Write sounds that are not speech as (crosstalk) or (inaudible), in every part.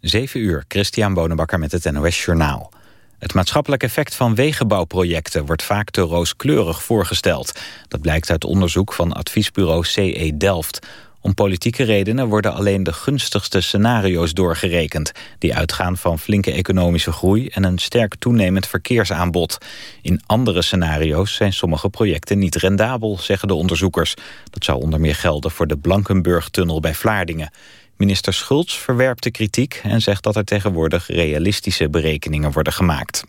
7 uur, Christian Bonenbakker met het NOS Journaal. Het maatschappelijk effect van wegenbouwprojecten wordt vaak te rooskleurig voorgesteld. Dat blijkt uit onderzoek van adviesbureau CE Delft. Om politieke redenen worden alleen de gunstigste scenario's doorgerekend... die uitgaan van flinke economische groei en een sterk toenemend verkeersaanbod. In andere scenario's zijn sommige projecten niet rendabel, zeggen de onderzoekers. Dat zou onder meer gelden voor de Blankenburg-tunnel bij Vlaardingen. Minister Schultz verwerpt de kritiek en zegt dat er tegenwoordig realistische berekeningen worden gemaakt.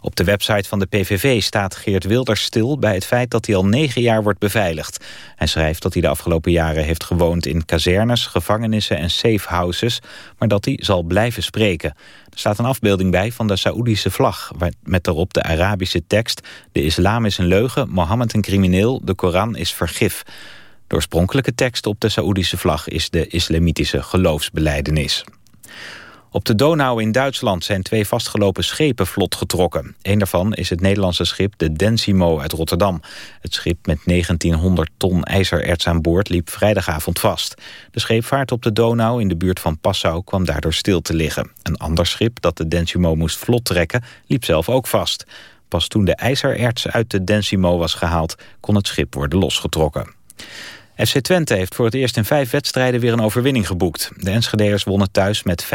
Op de website van de PVV staat Geert Wilders stil bij het feit dat hij al negen jaar wordt beveiligd. Hij schrijft dat hij de afgelopen jaren heeft gewoond in kazernes, gevangenissen en safehouses, maar dat hij zal blijven spreken. Er staat een afbeelding bij van de Saoedische vlag, met daarop de Arabische tekst De islam is een leugen, Mohammed een crimineel, de Koran is vergif. De oorspronkelijke tekst op de Saoedische vlag is de islamitische geloofsbeleidenis. Op de Donau in Duitsland zijn twee vastgelopen schepen vlot getrokken. Een daarvan is het Nederlandse schip de Densimo uit Rotterdam. Het schip met 1900 ton ijzererts aan boord liep vrijdagavond vast. De scheepvaart op de Donau in de buurt van Passau kwam daardoor stil te liggen. Een ander schip dat de Densimo moest vlot trekken liep zelf ook vast. Pas toen de ijzererts uit de Densimo was gehaald kon het schip worden losgetrokken. FC Twente heeft voor het eerst in vijf wedstrijden weer een overwinning geboekt. De Enschedeers wonnen thuis met 5-2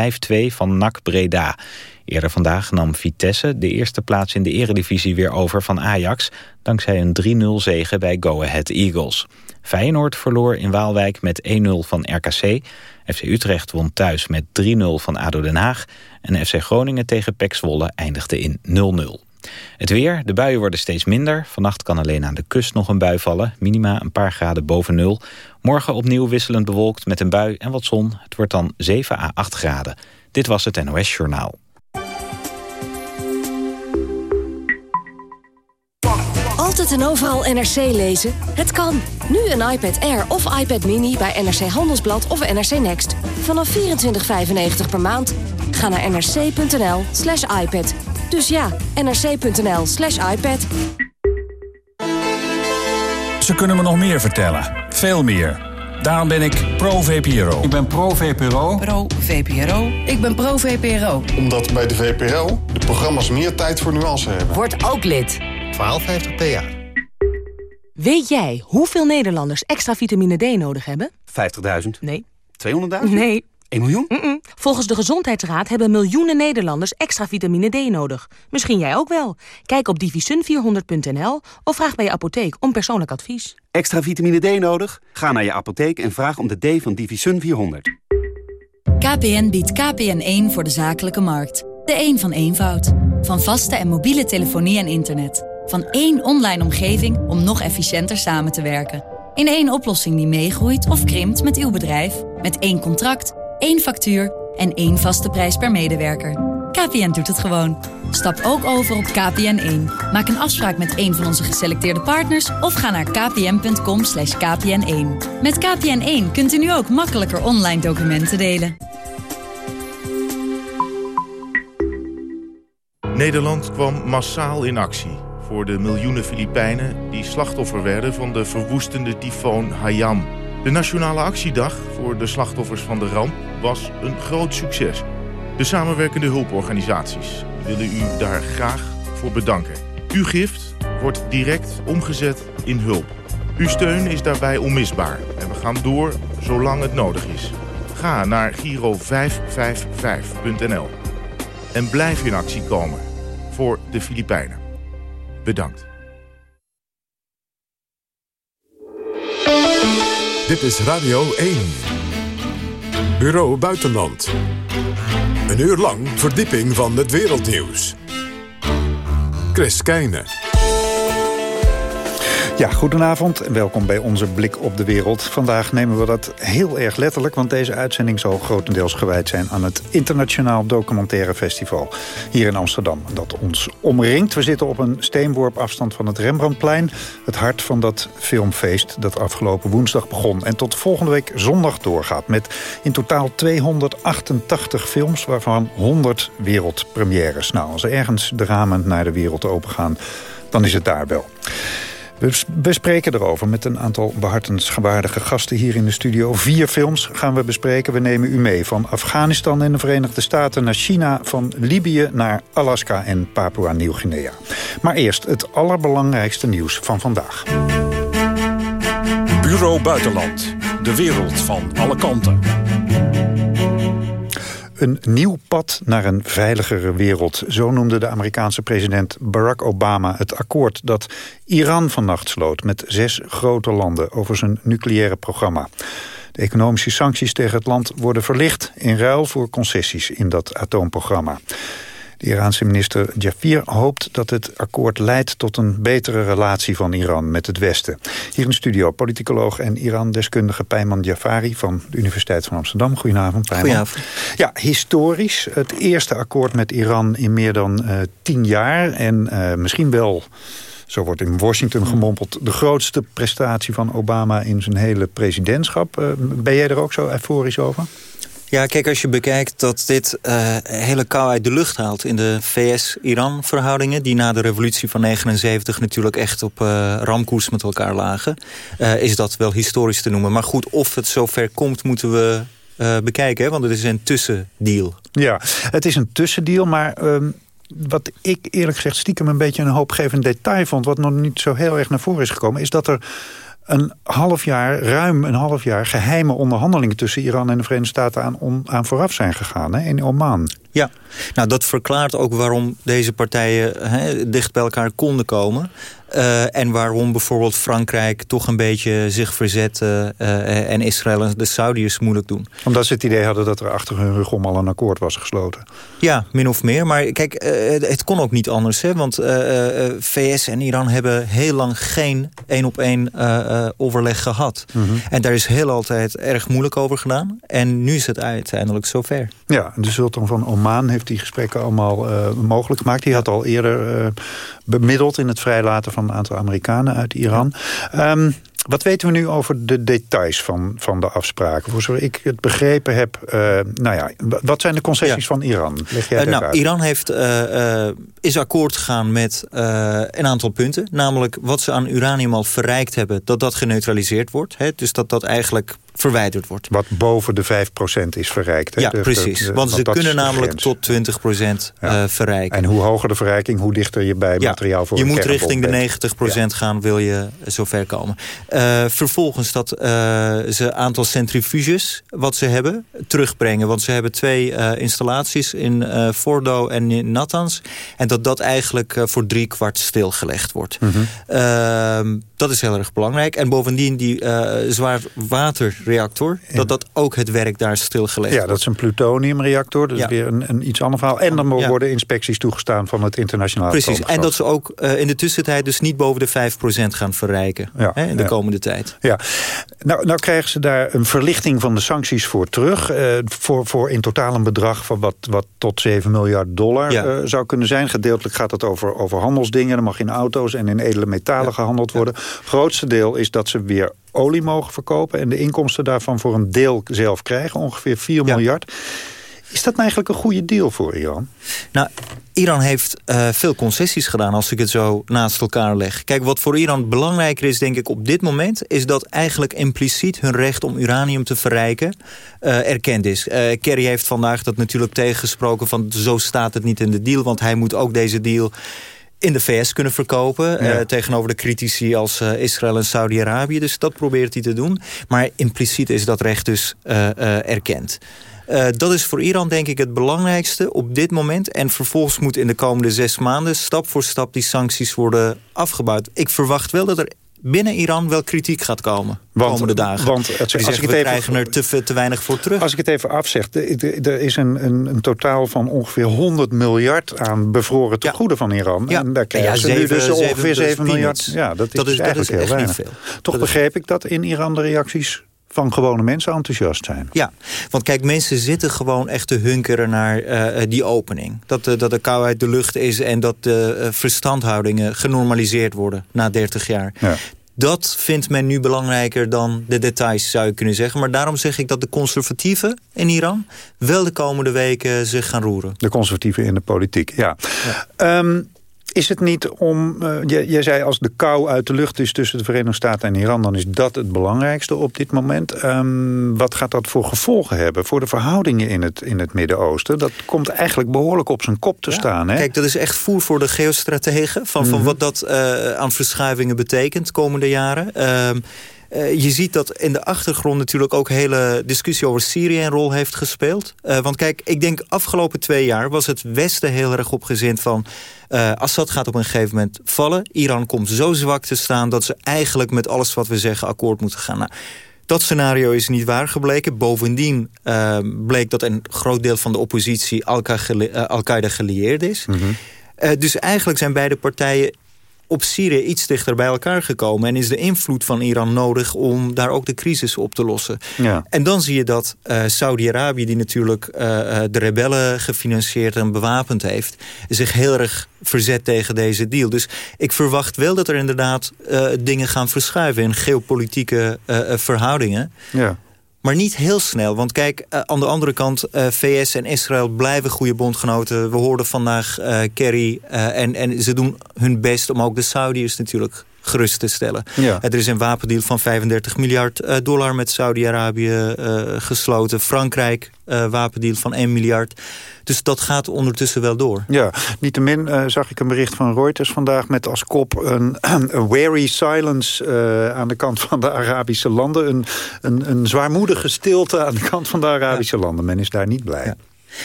van NAC Breda. Eerder vandaag nam Vitesse de eerste plaats in de eredivisie weer over van Ajax... dankzij een 3-0 zege bij Go Ahead Eagles. Feyenoord verloor in Waalwijk met 1-0 van RKC. FC Utrecht won thuis met 3-0 van ADO Den Haag. En FC Groningen tegen PEC Zwolle eindigde in 0-0. Het weer, de buien worden steeds minder. Vannacht kan alleen aan de kust nog een bui vallen. Minima een paar graden boven nul. Morgen opnieuw wisselend bewolkt met een bui en wat zon. Het wordt dan 7 à 8 graden. Dit was het NOS Journaal. Altijd en overal NRC lezen? Het kan. Nu een iPad Air of iPad Mini bij NRC Handelsblad of NRC Next. Vanaf 24,95 per maand. Ga naar nrc.nl slash iPad dus ja, nrc.nl slash iPad. Ze kunnen me nog meer vertellen. Veel meer. Daarom ben ik pro-VPRO. Ik ben pro-VPRO. Pro-VPRO. Ik ben pro-VPRO. Omdat bij de VPRO de programma's meer tijd voor nuance hebben. Word ook lid. 1250 PA. Weet jij hoeveel Nederlanders extra vitamine D nodig hebben? 50.000. Nee. 200.000? Nee. 1 miljoen? Mm -mm. Volgens de Gezondheidsraad hebben miljoenen Nederlanders extra vitamine D nodig. Misschien jij ook wel. Kijk op divisun400.nl of vraag bij je apotheek om persoonlijk advies. Extra vitamine D nodig? Ga naar je apotheek en vraag om de D van Divisun 400. KPN biedt KPN1 voor de zakelijke markt. De een een van eenvoud. Van vaste en mobiele telefonie en internet. Van één online omgeving om nog efficiënter samen te werken. In één oplossing die meegroeit of krimpt met uw bedrijf. Met één contract één factuur en één vaste prijs per medewerker. KPN doet het gewoon. Stap ook over op KPN1. Maak een afspraak met een van onze geselecteerde partners... of ga naar kpn.com kpn1. Met KPN1 kunt u nu ook makkelijker online documenten delen. Nederland kwam massaal in actie voor de miljoenen Filipijnen... die slachtoffer werden van de verwoestende tyfoon Hayam... De Nationale Actiedag voor de slachtoffers van de ramp was een groot succes. De samenwerkende hulporganisaties willen u daar graag voor bedanken. Uw gift wordt direct omgezet in hulp. Uw steun is daarbij onmisbaar en we gaan door zolang het nodig is. Ga naar giro555.nl en blijf in actie komen voor de Filipijnen. Bedankt. Dit is Radio 1. Bureau Buitenland. Een uur lang verdieping van het wereldnieuws. Chris Keijnen. Ja, goedenavond en welkom bij onze blik op de wereld. Vandaag nemen we dat heel erg letterlijk... want deze uitzending zal grotendeels gewijd zijn... aan het Internationaal Documentaire Festival hier in Amsterdam. Dat ons omringt. We zitten op een steenworp afstand van het Rembrandtplein... het hart van dat filmfeest dat afgelopen woensdag begon... en tot volgende week zondag doorgaat... met in totaal 288 films, waarvan 100 wereldpremières. Nou, als er ergens de ramen naar de wereld opengaan, dan is het daar wel. We spreken erover met een aantal behartensgewaardige gasten hier in de studio. Vier films gaan we bespreken. We nemen u mee van Afghanistan en de Verenigde Staten naar China... van Libië naar Alaska en Papua-Nieuw-Guinea. Maar eerst het allerbelangrijkste nieuws van vandaag. Bureau Buitenland. De wereld van alle kanten. Een nieuw pad naar een veiligere wereld. Zo noemde de Amerikaanse president Barack Obama het akkoord dat Iran vannacht sloot met zes grote landen over zijn nucleaire programma. De economische sancties tegen het land worden verlicht in ruil voor concessies in dat atoomprogramma. De Iraanse minister Jafir hoopt dat het akkoord leidt tot een betere relatie van Iran met het Westen. Hier in studio politicoloog en Iran-deskundige Peyman Jafari van de Universiteit van Amsterdam. Goedenavond, Peyman. Goedenavond. Ja, historisch. Het eerste akkoord met Iran in meer dan uh, tien jaar. En uh, misschien wel zo wordt in Washington gemompeld... de grootste prestatie van Obama in zijn hele presidentschap. Uh, ben jij er ook zo euforisch over? Ja, kijk, als je bekijkt dat dit uh, hele kou uit de lucht haalt... in de VS-Iran-verhoudingen... die na de revolutie van 79 natuurlijk echt op uh, ramkoers met elkaar lagen... Uh, is dat wel historisch te noemen. Maar goed, of het zover komt, moeten we bekijken. Want het is een tussendeal. Ja, het is een tussendeal, maar... Um wat ik eerlijk gezegd stiekem een beetje een hoopgevend detail vond... wat nog niet zo heel erg naar voren is gekomen... is dat er een half jaar, ruim een half jaar... geheime onderhandelingen tussen Iran en de Verenigde Staten aan, aan vooraf zijn gegaan hè, in Oman. Ja, nou dat verklaart ook waarom deze partijen hè, dicht bij elkaar konden komen. Uh, en waarom bijvoorbeeld Frankrijk toch een beetje zich verzet... Uh, en Israël en de Saudiërs moeilijk doen. Omdat ze het idee hadden dat er achter hun rug om al een akkoord was gesloten. Ja, min of meer. Maar kijk, uh, het kon ook niet anders. Hè? Want VS en Iran hebben heel lang geen één op één overleg gehad. Mm -hmm. En daar is heel altijd erg moeilijk over gedaan. En nu is het uiteindelijk zover. Ja, de sultan van Oman heeft die gesprekken allemaal mogelijk gemaakt. Die had al eerder bemiddeld in het vrijlaten van een aantal Amerikanen uit Iran. Um, wat weten we nu over de details van, van de afspraken? Voor zover ik het begrepen heb, uh, nou ja, wat zijn de concessies ja. van Iran? Leg jij uh, nou, uit. Iran heeft, uh, is akkoord gegaan met een aantal punten. Namelijk wat ze aan uranium al verrijkt hebben, dat dat geneutraliseerd wordt. Hè? Dus dat dat eigenlijk verwijderd wordt. Wat boven de 5% is verrijkt. Hè? Ja, de, precies. De, de, want ze kunnen namelijk tot 20% ja. verrijken. En hoe hoger de verrijking, hoe dichter je bij ja, materiaal voor je moet richting de 90% gaan, wil je zover komen. Uh, vervolgens dat uh, ze aantal centrifuges wat ze hebben terugbrengen. Want ze hebben twee uh, installaties in Fordo en in Natanz. En dat dat eigenlijk voor drie kwart stilgelegd wordt. Mm -hmm. Dat is heel erg belangrijk. En bovendien die zwaarwaterreactor, ja. dat dat ook het werk daar stilgelegd ja, wordt. dat is een plutoniumreactor. Dat ja. is weer een, een, iets ander verhaal. En dan worden inspecties toegestaan van het internationale Precies, en dat ze ook in de tussentijd dus niet boven de 5% gaan verrijken. Hè, in de komende tijd. Ja, nou, nou krijgen ze daar een verlichting van de sancties voor terug. Uh, voor, voor in totaal een bedrag van wat, wat tot 7 miljard dollar ja. uh, zou kunnen zijn. Gedeeltelijk gaat het over, over handelsdingen. Er mag in auto's en in edele metalen ja. gehandeld worden. Het grootste deel is dat ze weer olie mogen verkopen... en de inkomsten daarvan voor een deel zelf krijgen. Ongeveer 4 miljard. Is dat nou eigenlijk een goede deal voor Iran? Nou, Iran heeft uh, veel concessies gedaan als ik het zo naast elkaar leg. Kijk, wat voor Iran belangrijker is, denk ik, op dit moment... is dat eigenlijk impliciet hun recht om uranium te verrijken uh, erkend is. Uh, Kerry heeft vandaag dat natuurlijk tegengesproken van... zo staat het niet in de deal, want hij moet ook deze deal in de VS kunnen verkopen. Ja. Uh, tegenover de critici als uh, Israël en Saudi-Arabië. Dus dat probeert hij te doen. Maar impliciet is dat recht dus uh, erkend. Dat is voor Iran denk ik het belangrijkste op dit moment. En vervolgens moet in de komende zes maanden stap voor stap die sancties worden afgebouwd. Ik verwacht wel dat er binnen Iran wel kritiek gaat komen de want, komende dagen. Want het, als ik het we even, krijgen er te, te weinig voor terug. Als ik het even afzeg, er is een, een, een, totaal van ongeveer 100 miljard aan bevroren tegoeden ja. van Iran. Ja. En daar krijgen ja, ze nu dus ongeveer 7 miljard. Ja, dat is, dat is, eigenlijk dat is heel weinig. Veel. Toch dat begreep is... ik dat in Iran de reacties van gewone mensen enthousiast zijn. Ja, want kijk, mensen zitten gewoon echt te hunkeren naar uh, die opening. Dat, uh, dat de kou uit de lucht is en dat de uh, verstandhoudingen genormaliseerd worden na 30 jaar. Ja. Dat vindt men nu belangrijker dan de details, zou je kunnen zeggen. Maar daarom zeg ik dat de conservatieven in Iran... wel de komende weken zich gaan roeren. De conservatieven in de politiek, ja. ja. Um, is het niet om... Uh, jij, zei als de kou uit de lucht is tussen de Verenigde Staten en Iran... dan is dat het belangrijkste op dit moment. Ehm, wat gaat dat voor gevolgen hebben voor de verhoudingen in het, in het Midden-Oosten? Dat komt eigenlijk behoorlijk op zijn kop te staan. Hè? Kijk, dat is echt voer voor de geostrategen... van, van mhm. wat dat uh, aan verschuivingen betekent komende jaren... Uh, uh, je ziet dat in de achtergrond natuurlijk ook hele discussie over Syrië een rol heeft gespeeld. Uh, want kijk, ik denk afgelopen twee jaar was het Westen heel erg opgezind van... Uh, Assad gaat op een gegeven moment vallen. Iran komt zo zwak te staan dat ze eigenlijk met alles wat we zeggen akkoord moeten gaan. Nou, dat scenario is niet waar gebleken. Bovendien bleek dat een groot deel van de oppositie Al-Qaeda gelieerd is. Mm -hmm. dus eigenlijk zijn beide partijen op Syrië iets dichter bij elkaar gekomen... en is de invloed van Iran nodig om daar ook de crisis op te lossen. Ja. En dan zie je dat uh, Saudi-Arabië, die natuurlijk uh, de rebellen gefinancierd en bewapend heeft... zich heel erg verzet tegen deze deal. Dus ik verwacht wel dat er inderdaad uh, dingen gaan verschuiven... in geopolitieke verhoudingen. Ja. Maar niet heel snel. Want kijk, uh, aan de andere kant, uh, VS en Israël blijven goede bondgenoten. We hoorden vandaag uh, Kerry en, en ze doen hun best om ook de Saudiërs natuurlijk gerust te stellen. Ja. Er is een wapendeal van 35 miljard eh, dollar met Saudi-Arabië uh, gesloten. Frankrijk, uh, wapendeal van 1 miljard. Dus dat gaat ondertussen wel door. Ja, niettemin uh, zag ik een bericht van Reuters vandaag... met als kop een, (clears throat) een wary silence aan de kant van de Arabische landen. Een, een, een zwaarmoedige stilte aan de kant van de Arabische ja. landen. Men is daar niet blij. Ja.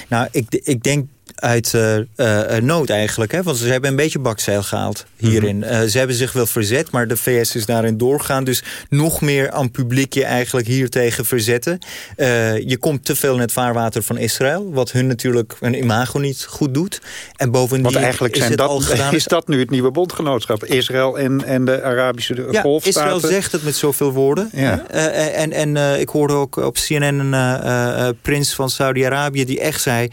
Nou, ik, ik denk uit uh, uh, nood eigenlijk. Hè? Want ze hebben een beetje bakzeil gehaald hierin. Mm -hmm. uh, ze hebben zich wel verzet, maar de VS is daarin doorgaan. Dus nog meer aan publiek je eigenlijk hiertegen verzetten. je komt te veel in het vaarwater van Israël. Wat hun natuurlijk hun imago niet goed doet. En bovendien Want eigenlijk zijn is, dat, al gedaan. (laughs) is dat nu het nieuwe bondgenootschap? Israël en, en de Arabische ja, golfstaten? Israël zegt het met zoveel woorden. Ja. en en ik hoorde ook op CNN een prins van Saudi-Arabië... die echt zei,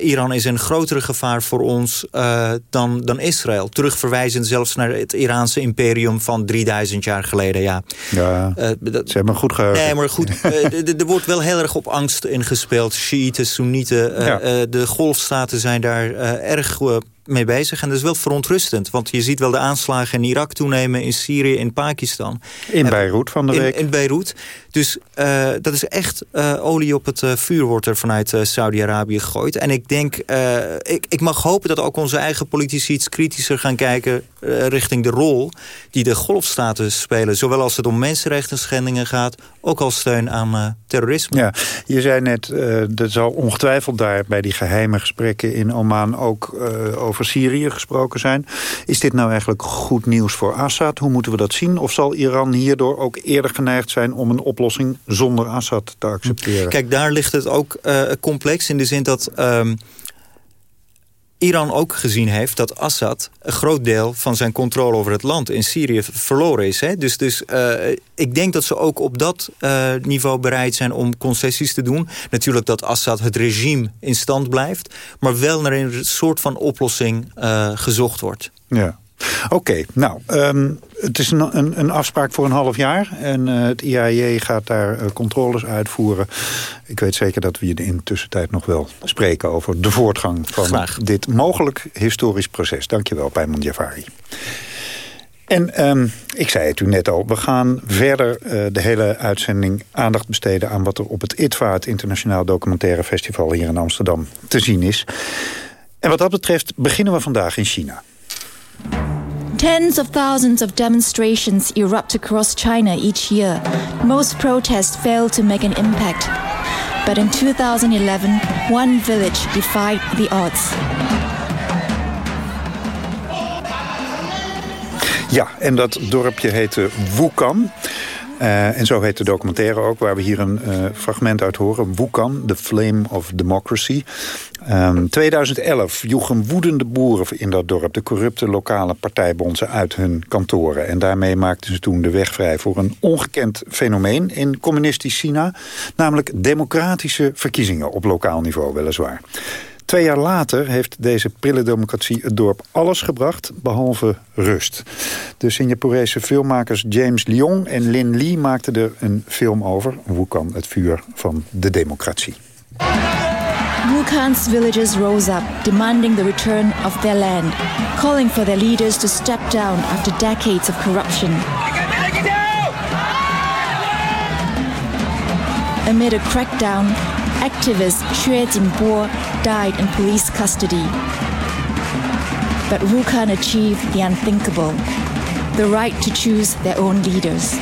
Iran is een grotere gevaar voor ons uh, dan, dan Israël. Terugverwijzend zelfs naar het Iraanse imperium van 3000 jaar geleden. Ja, ja uh, dat, ze hebben goed geheugen. Nee, maar goed, (laughs) uh, er wordt wel heel erg op angst ingespeeld. Shiiten, Soenieten, ja. de golfstaten zijn daar erg mee bezig. En dat is wel verontrustend. Want je ziet wel de aanslagen in Irak toenemen, in Syrië, in Pakistan. In Beirut van de week. In Beirut. Dus uh, dat is echt uh, olie op het uh, vuur wordt er vanuit Saudi-Arabië gegooid. En ik denk, ik, ik mag hopen dat ook onze eigen politici iets kritischer gaan kijken... richting de rol die de golfstaten spelen. Zowel als het om mensenrechten schendingen gaat... ook als steun aan terrorisme. Ja, je zei net, er zal ongetwijfeld daar bij die geheime gesprekken in Oman... ook over Syrië gesproken zijn. Is dit nou eigenlijk goed nieuws voor Assad? Hoe moeten we dat zien? Of zal Iran hierdoor ook eerder geneigd zijn om een oplossing zonder Assad te accepteren. Kijk, daar ligt het ook uh, complex in de zin dat... Um, Iran ook gezien heeft dat Assad een groot deel van zijn controle over het land in Syrië verloren is. Hè? Dus, dus uh, ik denk dat ze ook op dat uh, niveau bereid zijn om concessies te doen. Natuurlijk dat Assad het regime in stand blijft, maar wel naar een soort van oplossing uh, gezocht wordt. Ja. Oké, okay, nou, um, het is een, een, een, afspraak voor een half jaar. En uh, het IAEA gaat daar uh, controles uitvoeren. Ik weet zeker dat we je in de tussentijd nog wel spreken... over de voortgang van Graag. dit mogelijk historisch proces. Dankjewel, Pijman Javari. En um, ik zei het u net al, we gaan verder uh, de hele uitzending aandacht besteden... aan wat er op het ITVA, het Internationaal Documentaire Festival... hier in Amsterdam te zien is. En wat dat betreft beginnen we vandaag in China. Tens of thousands of demonstrations erupt across China each year. Most protests fail to make an impact. But in 2011, one village defied the odds. Ja, en dat dorpje heette Wukan. Uh, en zo heet de documentaire ook, waar we hier een uh, fragment uit horen. Wukan, The Flame of Democracy. Um, 2011 joegen woedende boeren in dat dorp... de corrupte lokale partijbonzen uit hun kantoren. En daarmee maakten ze toen de weg vrij voor een ongekend fenomeen... in communistisch China, namelijk democratische verkiezingen op lokaal niveau weliswaar. Twee jaar later heeft deze prille democratie het dorp alles gebracht, behalve rust. De Singaporese filmmakers James Leong en Lin Lee maakten er een film over. Hoe kan het vuur van de democratie? Wukan's villagers rose up, demanding the return of their land, calling for their leaders to step down after decades of corruption. Amid a crackdown, activist Xue Jinbo died in police custody. But Wukan achieved the unthinkable, the right to choose their own leaders.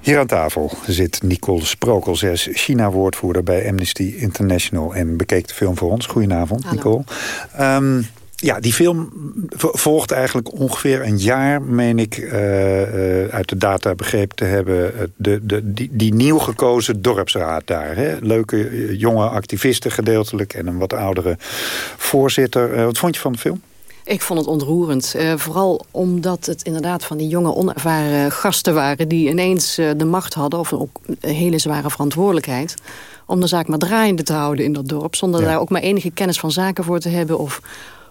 Hier aan tafel zit Nicole Sprokels, China-woordvoerder bij Amnesty International... en bekeek de film voor ons. Goedenavond, Hallo. Nicole. Um, ja, die film volgt eigenlijk ongeveer een jaar, meen ik, uh, uh, uit de data begrepen te hebben... De, de, die, die nieuw gekozen dorpsraad daar. Hè? Leuke jonge activisten gedeeltelijk en een wat oudere voorzitter. Uh, wat vond je van de film? Ik vond het ontroerend. Uh, vooral omdat het inderdaad van die jonge onervaren gasten waren... die ineens de macht hadden, of ook een hele zware verantwoordelijkheid... om de zaak maar draaiende te houden in dat dorp... zonder ja. daar ook maar enige kennis van zaken voor te hebben... of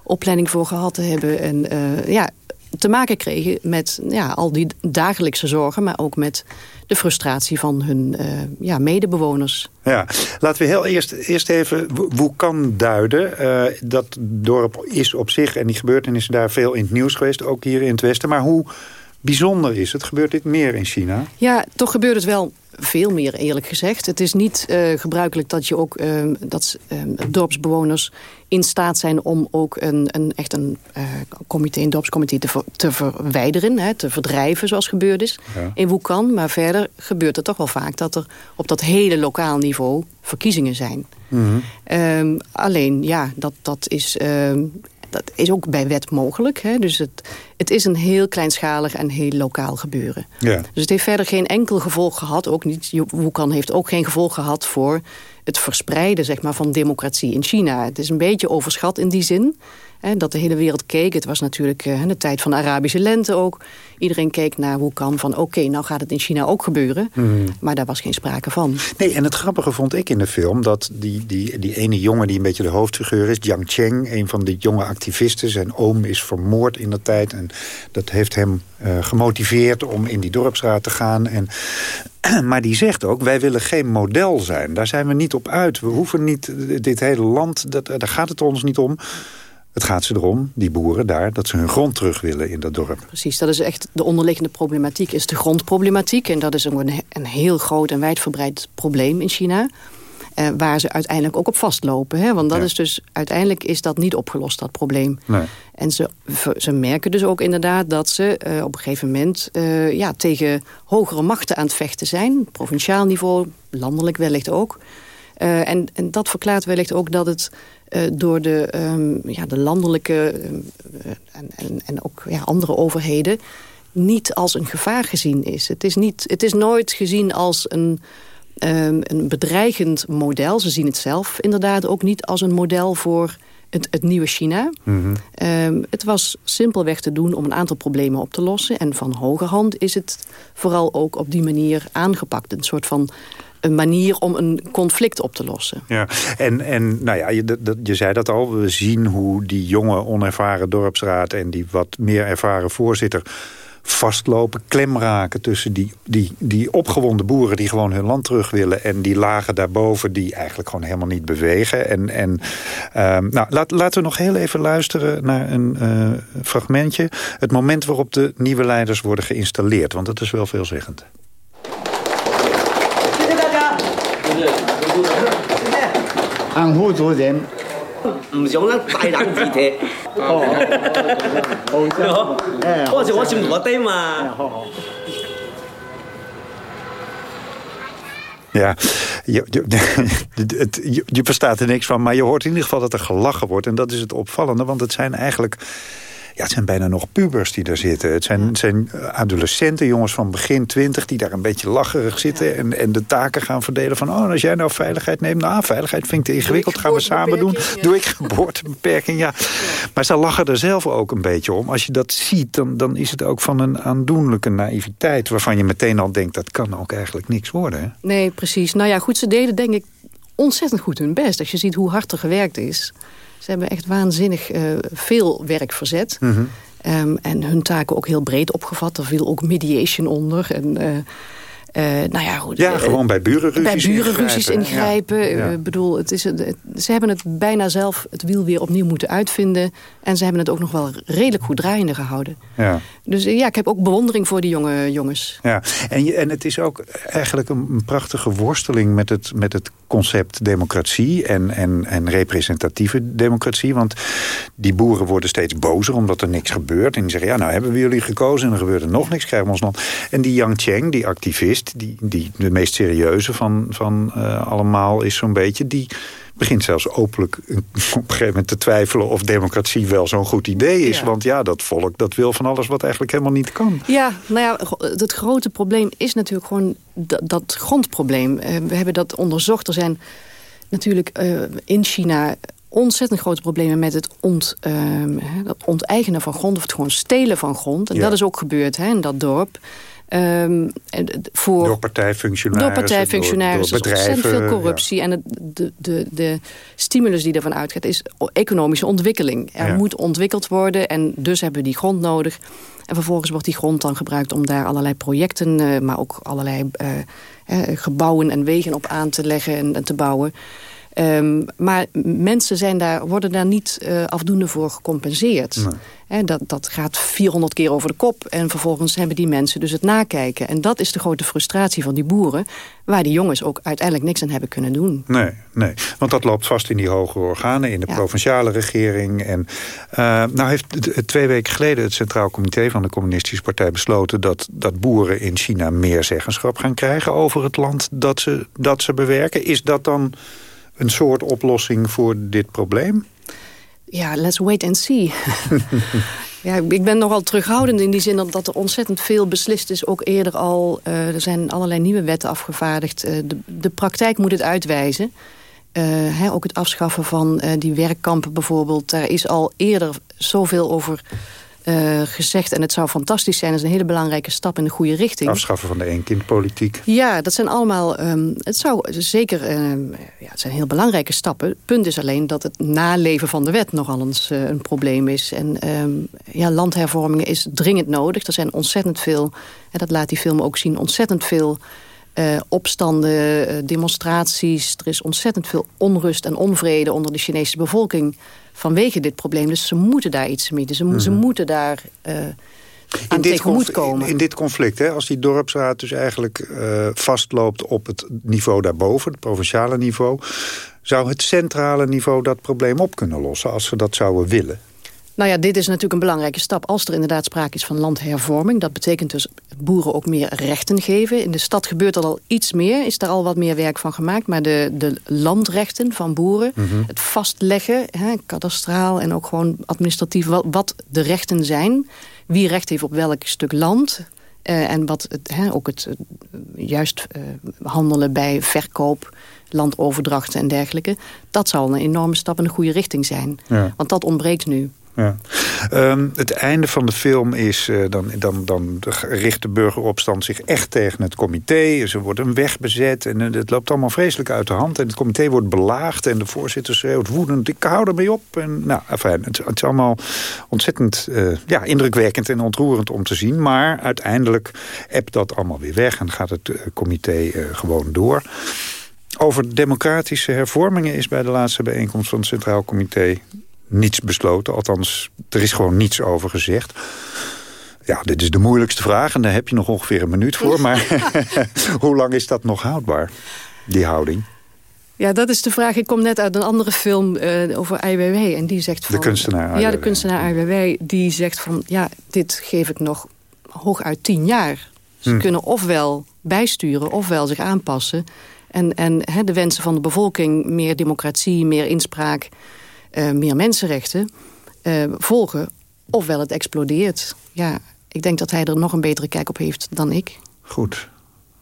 opleiding voor gehad te hebben. En uh, ja, te maken kregen met ja, al die dagelijkse zorgen... maar ook met de frustratie van hun uh, ja, medebewoners. Ja, laten we heel eerst, eerst even Wukan duiden. Uh, dat dorp is op zich, en die gebeurtenissen daar veel in het nieuws geweest... ook hier in het Westen. Maar hoe bijzonder is het? Gebeurt dit meer in China? Ja, toch gebeurt het wel veel meer eerlijk gezegd. Het is niet uh, gebruikelijk dat je ook uh, dat uh, dorpsbewoners in staat zijn om ook een, een echt een uh, comité, een dorpscomité te, ver, te verwijderen, hè, te verdrijven zoals gebeurd is ja. in Wukan. Maar verder gebeurt het toch wel vaak dat er op dat hele lokaal niveau verkiezingen zijn. Mm -hmm. alleen, ja, dat, dat is ehm, dat is ook bij wet mogelijk. Hè? Dus het, het is een heel kleinschalig en heel lokaal gebeuren. Ja. Dus het heeft verder geen enkel gevolg gehad. Ook niet, Wukan heeft ook geen gevolg gehad voor het verspreiden zeg maar, van democratie in China. Het is een beetje overschat in die zin. Hè, dat de hele wereld keek. Het was natuurlijk uh, de tijd van de Arabische lente ook. Iedereen keek naar Wukan van oké, okay, nou gaat het in China ook gebeuren. Mm. Maar daar was geen sprake van. Nee, en het grappige vond ik in de film... dat die, die, die ene jongen die een beetje de hoofdfiguur is... Jiang Cheng, een van die jonge activisten. Zijn oom is vermoord in de tijd. En dat heeft hem uh, gemotiveerd om in die dorpsraad te gaan. En, (clears throat) maar die zegt ook, wij willen geen model zijn. Daar zijn we niet op uit. We hoeven niet dit hele land, dat, daar gaat het ons niet om... Het gaat ze erom, die boeren daar, dat ze hun grond terug willen in dat dorp. Precies, dat is echt de onderliggende problematiek, is de grondproblematiek. En dat is een, een heel groot en wijdverbreid probleem in China. Eh, waar ze uiteindelijk ook op vastlopen. Hè? Want dat ja. is dus, uiteindelijk is dat niet opgelost, dat probleem. Nee. En ze, ze merken dus ook inderdaad dat ze uh, op een gegeven moment... Uh, ja, tegen hogere machten aan het vechten zijn. Provinciaal niveau, landelijk wellicht ook. Uh, en, en dat verklaart wellicht ook dat het uh, door de, um, ja, de landelijke uh, en, en, en ook ja, andere overheden niet als een gevaar gezien is. Het is, niet, het is nooit gezien als een, um, een bedreigend model. Ze zien het zelf inderdaad ook niet als een model voor het, het nieuwe China. Mm -hmm. um, het was simpelweg te doen om een aantal problemen op te lossen. En van hogerhand is het vooral ook op die manier aangepakt. Een soort van een manier om een conflict op te lossen. Ja, en, en nou ja, je, je zei dat al. We zien hoe die jonge, onervaren dorpsraad... en die wat meer ervaren voorzitter vastlopen, klem raken tussen die, die, die opgewonden boeren... die gewoon hun land terug willen... en die lagen daarboven die eigenlijk gewoon helemaal niet bewegen. En, en um, nou, laat, laten we nog heel even luisteren naar een uh, fragmentje. Het moment waarop de nieuwe leiders worden geïnstalleerd. Want dat is wel veelzeggend. 安徽族人唔想咧大胆字体。哦，诶，嗰时我姓罗低嘛。 Ja, je, je, (laughs) het, je, je verstaat er niks van, maar je hoort in ieder geval dat er gelachen wordt. En dat is het opvallende, want het zijn eigenlijk... ja, het zijn bijna nog pubers die daar zitten. Het zijn, het zijn adolescenten, jongens van begin twintig... die daar een beetje lacherig zitten en, en de taken gaan verdelen van... oh, als jij nou veiligheid neemt, nou, veiligheid vind ik te ingewikkeld... gaan we samen doen. ja. Doe ik geboortebeperking, ja. Maar ze lachen er zelf ook een beetje om. Als je dat ziet, dan, dan is het ook van een aandoenlijke naïviteit... waarvan je meteen al denkt, dat kan ook eigenlijk niks worden. Hè? Nee, precies. Nou ja, goed, ze deden denk ik ontzettend goed hun best. Als je ziet hoe hard er gewerkt is... Ze hebben echt waanzinnig uh, veel werk verzet. Mm -hmm. um, en hun taken ook heel breed opgevat. Er viel ook mediation onder. En, uh, Uh, nou ja, goed, ja, gewoon bij burenruzies Bij burenruzies ingrijpen. ingrijpen. Ja. Uh, bedoel, het is, het, ze hebben het bijna zelf het wiel weer opnieuw moeten uitvinden. En ze hebben het ook nog wel redelijk goed draaiende gehouden. Ja. Dus ja, ik heb ook bewondering voor die jonge jongens. Ja, en, je, en het is ook eigenlijk een, een, prachtige worsteling met het, met het concept democratie en, en, en representatieve democratie. Want die boeren worden steeds bozer omdat er niks gebeurt. En die zeggen, ja, nou hebben we jullie gekozen en er gebeurt er nog niks, krijgen we ons land. En die Yang Cheng, die activist, die, die de meest serieuze van, van uh, allemaal is zo'n beetje... die begint zelfs openlijk (laughs) op een gegeven moment te twijfelen... of democratie wel zo'n goed idee is. Ja. Want ja, dat volk dat wil van alles wat eigenlijk helemaal niet kan. Ja, nou ja, het grote probleem is natuurlijk gewoon dat, dat grondprobleem. Uh, we hebben dat onderzocht. Er zijn natuurlijk uh, in China ontzettend grote problemen met het ont, uh, dat onteigenen van grond... of het gewoon stelen van grond. En ja. dat is ook gebeurd hè, in dat dorp... Um, voor, door partijfunctionarissen. Door partijfunctionarissen. Door, door bedrijven. ontzettend veel corruptie. Ja. En de, de, de stimulus die ervan uitgaat is economische ontwikkeling. Er ja. moet ontwikkeld worden en dus hebben we die grond nodig. En vervolgens wordt die grond dan gebruikt om daar allerlei projecten... Uh, maar ook allerlei uh, uh, gebouwen en wegen op aan te leggen en, en te bouwen. Um, maar mensen zijn daar, worden daar niet uh, afdoende voor gecompenseerd. Nee. He, dat, dat gaat 400 keer over de kop. En vervolgens hebben die mensen dus het nakijken. En dat is de grote frustratie van die boeren... waar die jongens ook uiteindelijk niks aan hebben kunnen doen. Nee, nee. want dat loopt vast in die hogere organen... in de ja. provinciale regering. En, uh, nou heeft twee weken geleden het Centraal Comité van de Communistische Partij besloten... dat, dat boeren in China meer zeggenschap gaan krijgen over het land dat ze, dat ze bewerken. Is dat dan een soort oplossing voor dit probleem? Ja, let's wait and see. (laughs) ja, ik ben nogal terughoudend in die zin dat er ontzettend veel beslist is. Ook eerder al, uh, er zijn allerlei nieuwe wetten afgevaardigd. Uh, de, de praktijk moet het uitwijzen. Uh, hè, ook het afschaffen van die werkkampen bijvoorbeeld. Daar is al eerder zoveel over uh, gezegd. En het zou fantastisch zijn. Dat is een hele belangrijke stap in de goede richting. Afschaffen van de eenkindpolitiek. Ja, dat zijn allemaal... Um, het zou zeker... Um, ja, het zijn heel belangrijke stappen. Punt is alleen dat het naleven van de wet nogal eens uh, een probleem is. En um, ja, landhervormingen is dringend nodig. Er zijn ontzettend veel... en dat laat die film ook zien... ontzettend veel... Uh, opstanden, demonstraties. Er is ontzettend veel onrust en onvrede onder de Chinese bevolking vanwege dit probleem. Dus ze moeten daar iets mee. Dus ze, mm. ze moeten daar uh, aan tegemoet komen. In dit conflict, hè, als die dorpsraad dus eigenlijk uh, vastloopt op het niveau daarboven, het provinciale niveau, zou het centrale niveau dat probleem op kunnen lossen als ze dat zouden willen? Nou ja, dit is natuurlijk een belangrijke stap. Als er inderdaad sprake is van landhervorming... dat betekent dus boeren ook meer rechten geven. In de stad gebeurt er al iets meer, is daar al wat meer werk van gemaakt. Maar de, de landrechten van boeren, mm -hmm. het vastleggen... Hè, kadastraal en ook gewoon administratief... Wat, wat de rechten zijn, wie recht heeft op welk stuk land... Uh, en wat het, hè, ook het uh, juist uh, handelen bij verkoop, landoverdrachten en dergelijke... dat zal een enorme stap in de goede richting zijn. Ja. Want dat ontbreekt nu. Um, het einde van de film is, uh, dan, dan, dan richt de burgeropstand zich echt tegen het comité. Ze wordt een weg bezet en uh, het loopt allemaal vreselijk uit de hand. En het comité wordt belaagd en de voorzitter schreeuwt woedend, ik hou ermee op. En, nou, enfin, het, is allemaal ontzettend uh, ja, indrukwekkend en ontroerend om te zien. Maar uiteindelijk ebt dat allemaal weer weg en gaat het comité gewoon door. Over democratische hervormingen is bij de laatste bijeenkomst van het Centraal Comité niets besloten. Althans, er is gewoon niets over gezegd. Ja, dit is de moeilijkste vraag en daar heb je nog ongeveer een minuut voor. Maar (laughs) (laughs) hoe lang is dat nog houdbaar, die houding? Ja, dat is de vraag. Ik kom net uit een andere film uh, over Weiwei. En die zegt van... De kunstenaar Ja, de kunstenaar Weiwei. Die zegt van, ja, dit geef ik nog hooguit tien jaar. Ze hm. kunnen ofwel bijsturen, ofwel zich aanpassen. En, en hè, de wensen van de bevolking, meer democratie, meer inspraak... Uh, meer mensenrechten uh, volgen, ofwel het explodeert. Ja, ik denk dat hij er nog een betere kijk op heeft dan ik. Goed.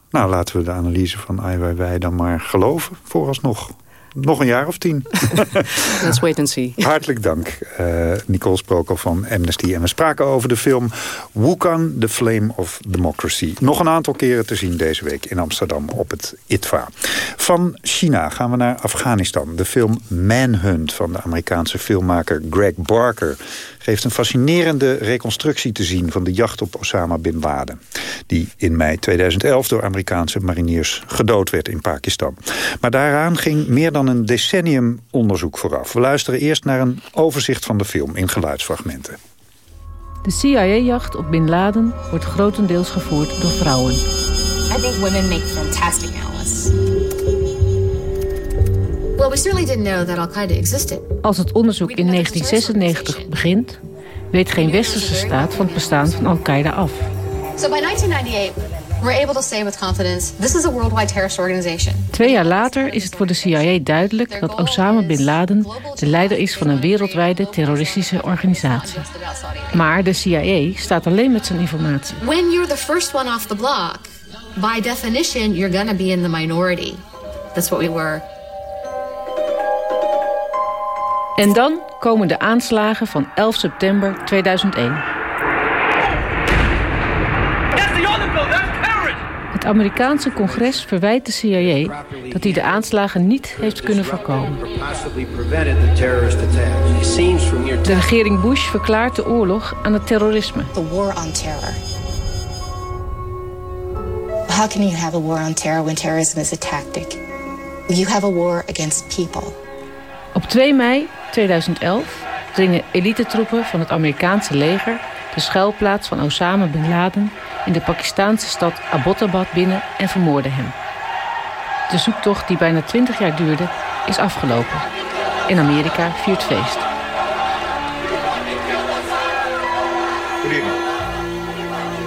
Nou, laten we de analyse van Ai dan maar geloven, vooralsnog. Nog een jaar of tien. (laughs) Let's wait and see. Hartelijk dank, uh, Nicole Sprokel van Amnesty. En we spraken over de film Wukan, The Flame of Democracy. Nog een aantal keren te zien deze week in Amsterdam op het ITVA. Van China gaan we naar Afghanistan. De film Manhunt van de Amerikaanse filmmaker Greg Barker geeft een fascinerende reconstructie te zien... van de jacht op Osama Bin Laden. Die in mei 2011 door Amerikaanse mariniers gedood werd in Pakistan. Maar daaraan ging meer dan een decennium onderzoek vooraf. We luisteren eerst naar een overzicht van de film in geluidsfragmenten. De CIA-jacht op Bin Laden wordt grotendeels gevoerd door vrouwen. I think women make fantastic analysts. Als het onderzoek in 1996 begint, weet geen westerse staat van het bestaan van Al-Qaeda af. So by 1998, we're able to say with confidence, this is a worldwide terrorist organization. Twee jaar later is het voor de CIA duidelijk dat Osama Bin Laden de leider is van een wereldwijde terroristische organisatie. Maar de CIA staat alleen met zijn informatie. When you're the first one off the block, by definition, you're gonna be in the minority. That's what we were. En dan komen de aanslagen van 11 september 2001. Het Amerikaanse congres verwijt de CIA dat hij de aanslagen niet heeft kunnen voorkomen. De regering Bush verklaart de oorlog aan het terrorisme. How can you have a war on terror when terrorism is a tactic? You have a war against people. Op 2 mei 2011 dringen elitetroepen van het Amerikaanse leger... de schuilplaats van Osama Bin Laden in de Pakistanse stad Abbottabad binnen en vermoorden hem. De zoektocht die bijna 20 jaar duurde is afgelopen. In Amerika viert feest.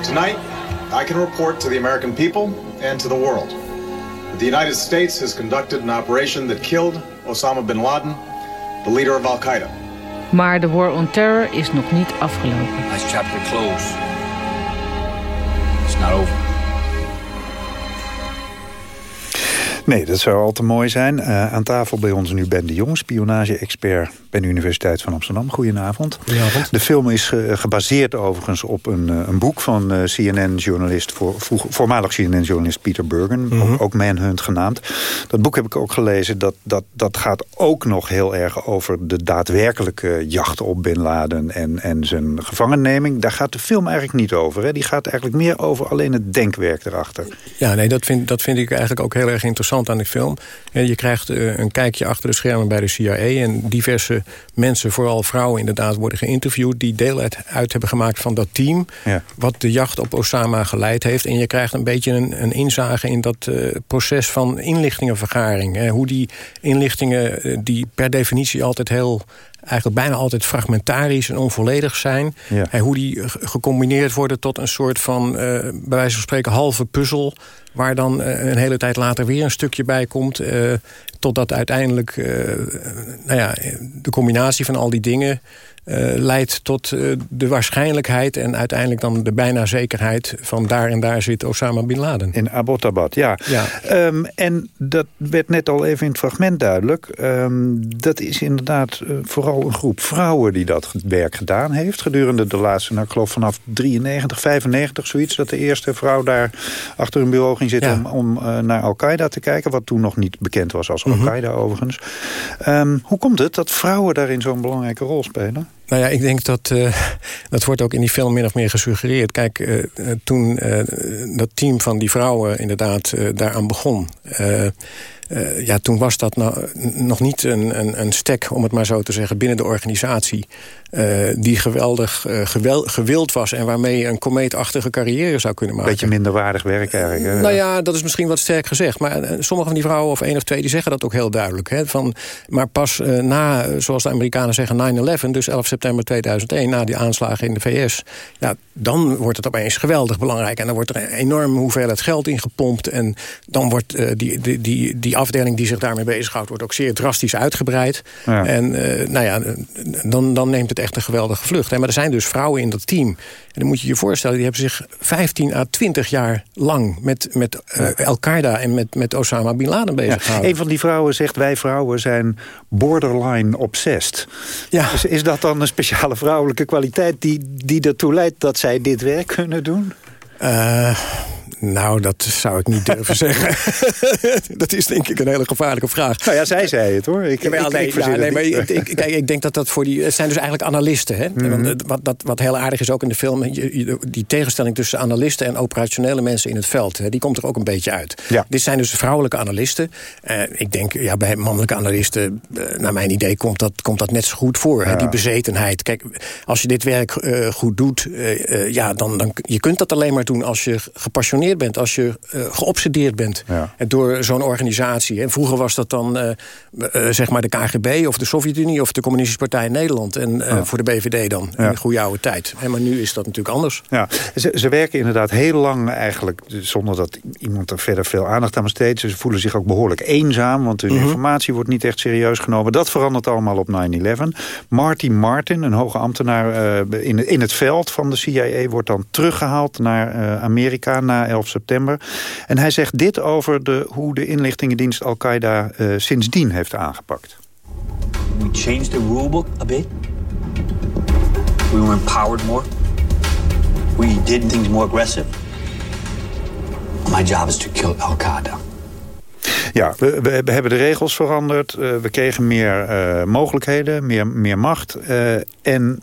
Tonight, I can report to the American people and to the world the United States has conducted an operation that killed Osama bin Laden, the leader of Al Qaeda. Maar de war on terror is nog niet afgelopen. Nice chapter close. It's not over. Nee, dat zou al te mooi zijn. Uh, aan tafel bij ons nu Ben de Jong, spionage-expert bij de Universiteit van Amsterdam. Goedenavond. Goedenavond. De film is uh, gebaseerd overigens op een, uh, een boek van CNN-journalist... Voor, voormalig CNN-journalist Peter Bergen, mm -hmm. ook, ook Manhunt genaamd. Dat boek heb ik ook gelezen. Dat, dat, dat gaat ook nog heel erg over de daadwerkelijke jacht op Bin Laden... en, en zijn gevangenneming. Daar gaat de film eigenlijk niet over. Hè? Die gaat eigenlijk meer over alleen het denkwerk erachter. Ja, nee, dat vind, dat vind ik eigenlijk ook heel erg interessant aan die film. Je krijgt een kijkje achter de schermen bij de CIA... en diverse mensen, vooral vrouwen inderdaad, worden geïnterviewd... die deel uit, uit hebben gemaakt van dat team... Ja. wat de jacht op Osama geleid heeft. En je krijgt een beetje een, een inzage in dat uh, proces van inlichtingenvergaring. Hè. Hoe die inlichtingen, die per definitie altijd heel eigenlijk bijna altijd fragmentarisch en onvolledig zijn. Ja. En hoe die gecombineerd worden tot een soort van, uh, bij wijze van spreken, halve puzzel... waar dan uh, een hele tijd later weer een stukje bij komt... Uh, totdat uiteindelijk nou ja, de combinatie van al die dingen... Uh, leidt tot uh, de waarschijnlijkheid en uiteindelijk dan de bijna zekerheid... van daar en daar zit Osama Bin Laden. In Abbottabad, ja. ja. Um, en dat werd net al even in het fragment duidelijk. Um, dat is inderdaad uh, vooral een groep vrouwen die dat werk gedaan heeft... gedurende de laatste, nou, ik geloof vanaf 93, 95, zoiets... dat de eerste vrouw daar achter een bureau ging zitten... Ja. om, om naar Al-Qaeda te kijken... wat toen nog niet bekend was als Al-Qaeda mm -hmm. overigens. Um, hoe komt het dat vrouwen daarin zo'n belangrijke rol spelen? Nou ja, ik denk dat... Uh, (laughs) dat wordt ook in die film min of meer gesuggereerd. Kijk, uh, toen uh, dat team van die vrouwen inderdaad daaraan begon... Uh, ja, toen was dat nou, nog niet een, een, een stek, om het maar zo te zeggen, binnen de organisatie. Uh, die geweldig uh, gewel, gewild was en waarmee een komeetachtige carrière zou kunnen maken. Beetje minderwaardig werk eigenlijk. Hè? Nou ja, dat is misschien wat sterk gezegd. Maar sommige van die vrouwen, of één of twee, die zeggen dat ook heel duidelijk. Hè, van, maar pas na, zoals de Amerikanen zeggen, 9-11, dus 11 september 2001... na die aanslagen in de VS, ja, dan wordt het opeens geweldig belangrijk. En dan wordt er een enorme hoeveelheid geld ingepompt. En dan wordt die, die, die, die afdeling die zich daarmee bezighoudt... wordt ook zeer drastisch uitgebreid. Ja. En uh, nou ja, dan, dan neemt het echt een geweldige vlucht. Hè. Maar er zijn dus vrouwen in dat team. En dan moet je je voorstellen... die hebben zich 15 à 20 jaar lang... met, met uh, Al-Qaeda en met, met Osama Bin Laden bezig ja. Een van die vrouwen zegt... wij vrouwen zijn borderline obsessed. Ja. Dus is dat dan een speciale vrouwelijke kwaliteit... die, die ertoe leidt dat zij dit werk kunnen doen? Uh, Nou, dat zou ik niet durven (laughs) zeggen. (laughs) dat is denk ik een hele gevaarlijke vraag. Nou ja, zij zei het hoor. Ik, ja, maar, ik, nee, ik, ja, nee, maar ik, ik, kijk, ik denk dat dat voor die... Het zijn dus eigenlijk analisten. Hè? Mhm. Want, wat, dat, wat heel aardig is ook in de film... die tegenstelling tussen analisten en operationele mensen in het veld... Hè, die komt er ook een beetje uit. Ja. Dit zijn dus vrouwelijke analisten. Eh, ik denk, ja, bij mannelijke analisten... eh, naar mijn idee komt dat, komt dat net zo goed voor. Hè? Die bezetenheid. Kijk, als je dit werk eh, goed doet... ja, dan, dan, je kunt dat alleen maar doen als je gepassioneerd bent. Als je eh, geobsedeerd bent Ja. door zo'n organisatie. En vroeger was dat dan eh, eh, zeg maar de KGB of de Sovjet-Unie... of de Communistische Partij in Nederland. En Ja. voor de BVD dan, in Ja. de goede oude tijd. En maar nu is dat natuurlijk anders. Ja, ze, ze werken inderdaad heel lang eigenlijk... zonder dat iemand er verder veel aandacht aan besteedt. Ze voelen zich ook behoorlijk eenzaam... want hun Mhm. informatie wordt niet echt serieus genomen. Dat verandert allemaal op 9-11. Marty Martin, een hoge ambtenaar in, in het veld van de CIA... wordt dan teruggehaald naar Amerika na 11 september. En hij zegt dit over de, hoe de inlichtingendienst Al-Qaeda... eh, sindsdien heeft aangepakt. We changed the rulebook a bit. We were empowered more. We did things more aggressive. My job is to kill Al Qaeda. Ja, we, we, we hebben de regels veranderd. eh, we kregen meer eh, mogelijkheden, meer, meer macht. eh, en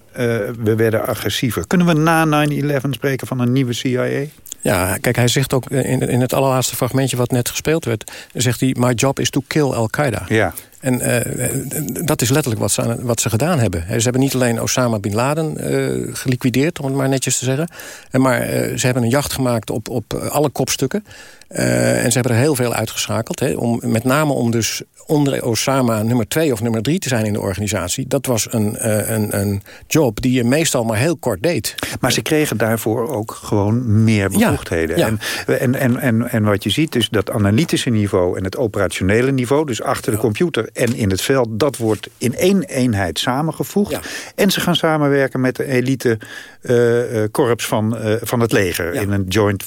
we werden agressiever. Kunnen we na 9-11 spreken van een nieuwe CIA? Ja, kijk, hij zegt ook in, in het allerlaatste fragmentje wat net gespeeld werd... zegt hij, my job is to kill Al-Qaeda. Ja. En eh, dat is letterlijk wat ze, wat ze gedaan hebben. Ze hebben niet alleen Osama Bin Laden eh, geliquideerd, om het maar netjes te zeggen. En maar eh, ze hebben een jacht gemaakt op, op alle kopstukken. Eh, en ze hebben er heel veel uitgeschakeld. Hè, om, met name om dus onder Osama nummer twee of nummer drie te zijn in de organisatie. Dat was een, eh, een, een job die je meestal maar heel kort deed. Maar ze kregen daarvoor ook gewoon meer bevoegdheden. ja. En, en, en, en, en wat je ziet is dat analytische niveau en het operationele niveau... dus achter de computer en in het veld... dat wordt in één eenheid samengevoegd. En ze gaan samenwerken met de elite eh, eh, korps van, eh, van het leger... in een joint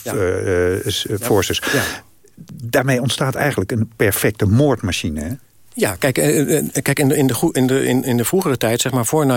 forces. Daarmee ontstaat eigenlijk een perfecte moordmachine. Ja, kijk, eh, eh, kijk in, de, in, de, in, de, in, de vroegere tijd, zeg maar voor 9-11,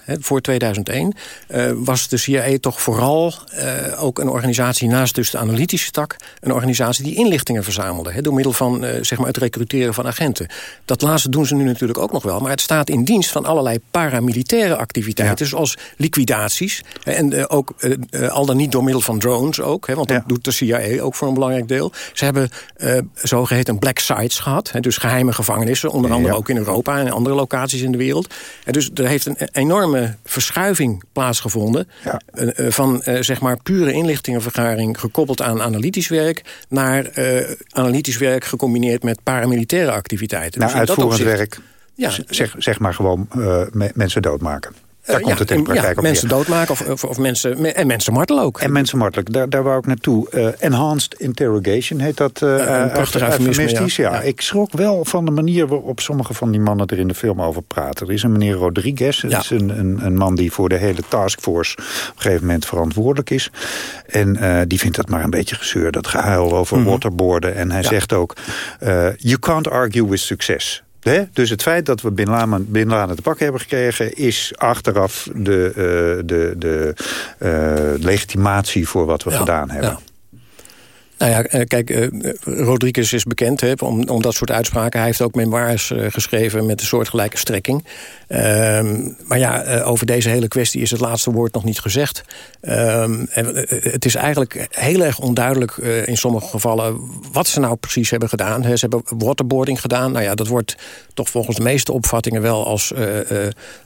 hè, voor 2001... eh, was de CIA toch vooral eh, ook een organisatie naast dus de analytische tak... een organisatie die inlichtingen verzamelde... Door middel van eh, zeg maar het recruteren van agenten. Dat laatste doen ze nu natuurlijk ook nog wel... maar het staat in dienst van allerlei paramilitaire activiteiten... zoals liquidaties en eh, ook eh, eh, al dan niet door middel van drones ook... Want dat doet de CIA ook voor een belangrijk deel. Ze hebben eh zogeheten black sites gehad, dus geheime gevangenissen... onder andere ook in Europa en andere locaties in de wereld. En dus er heeft een enorme verschuiving plaatsgevonden... eh, eh, van eh, zeg maar pure inlichtingenvergaring... gekoppeld aan analytisch werk... naar analytisch werk gecombineerd met paramilitaire activiteiten. Naar Dus dat uitvoerend opzicht- werk, Ja. zeg, zeg maar gewoon me- mensen doodmaken. Daar Eh, komt ja, het in de praktijk ja, op mensen doodmaken of, of, of mensen, me- en mensen martelen ook. En mensen martelen, daar, daar wou ik naartoe. Eh, enhanced interrogation heet dat. een eh, prachtig eufemistisch, ja. ja. Ik schrok wel van de manier waarop sommige van die mannen er in de film over praten. Er is een meneer Rodriguez, dat is een, een, een man die voor de hele taskforce op een gegeven moment verantwoordelijk is. En die vindt dat maar een beetje gezeur, dat gehuil over Mhm. waterboarden. En hij zegt ook, you can't argue with success. Dus het feit dat we Bin Laden, Bin Laden te pakken hebben gekregen... is achteraf de, eh, de, de eh, legitimatie voor wat we gedaan hebben. Nou ja, eh, kijk, eh, Rodriguez is bekend hè, om, om dat soort uitspraken. Hij heeft ook memoires eh, geschreven met een soortgelijke strekking. Ehm, maar ja, over deze hele kwestie is het laatste woord nog niet gezegd. Ehm, eh, het is eigenlijk heel erg onduidelijk in sommige gevallen... wat ze nou precies hebben gedaan. Ze hebben waterboarding gedaan. Nou ja, dat wordt toch volgens de meeste opvattingen wel als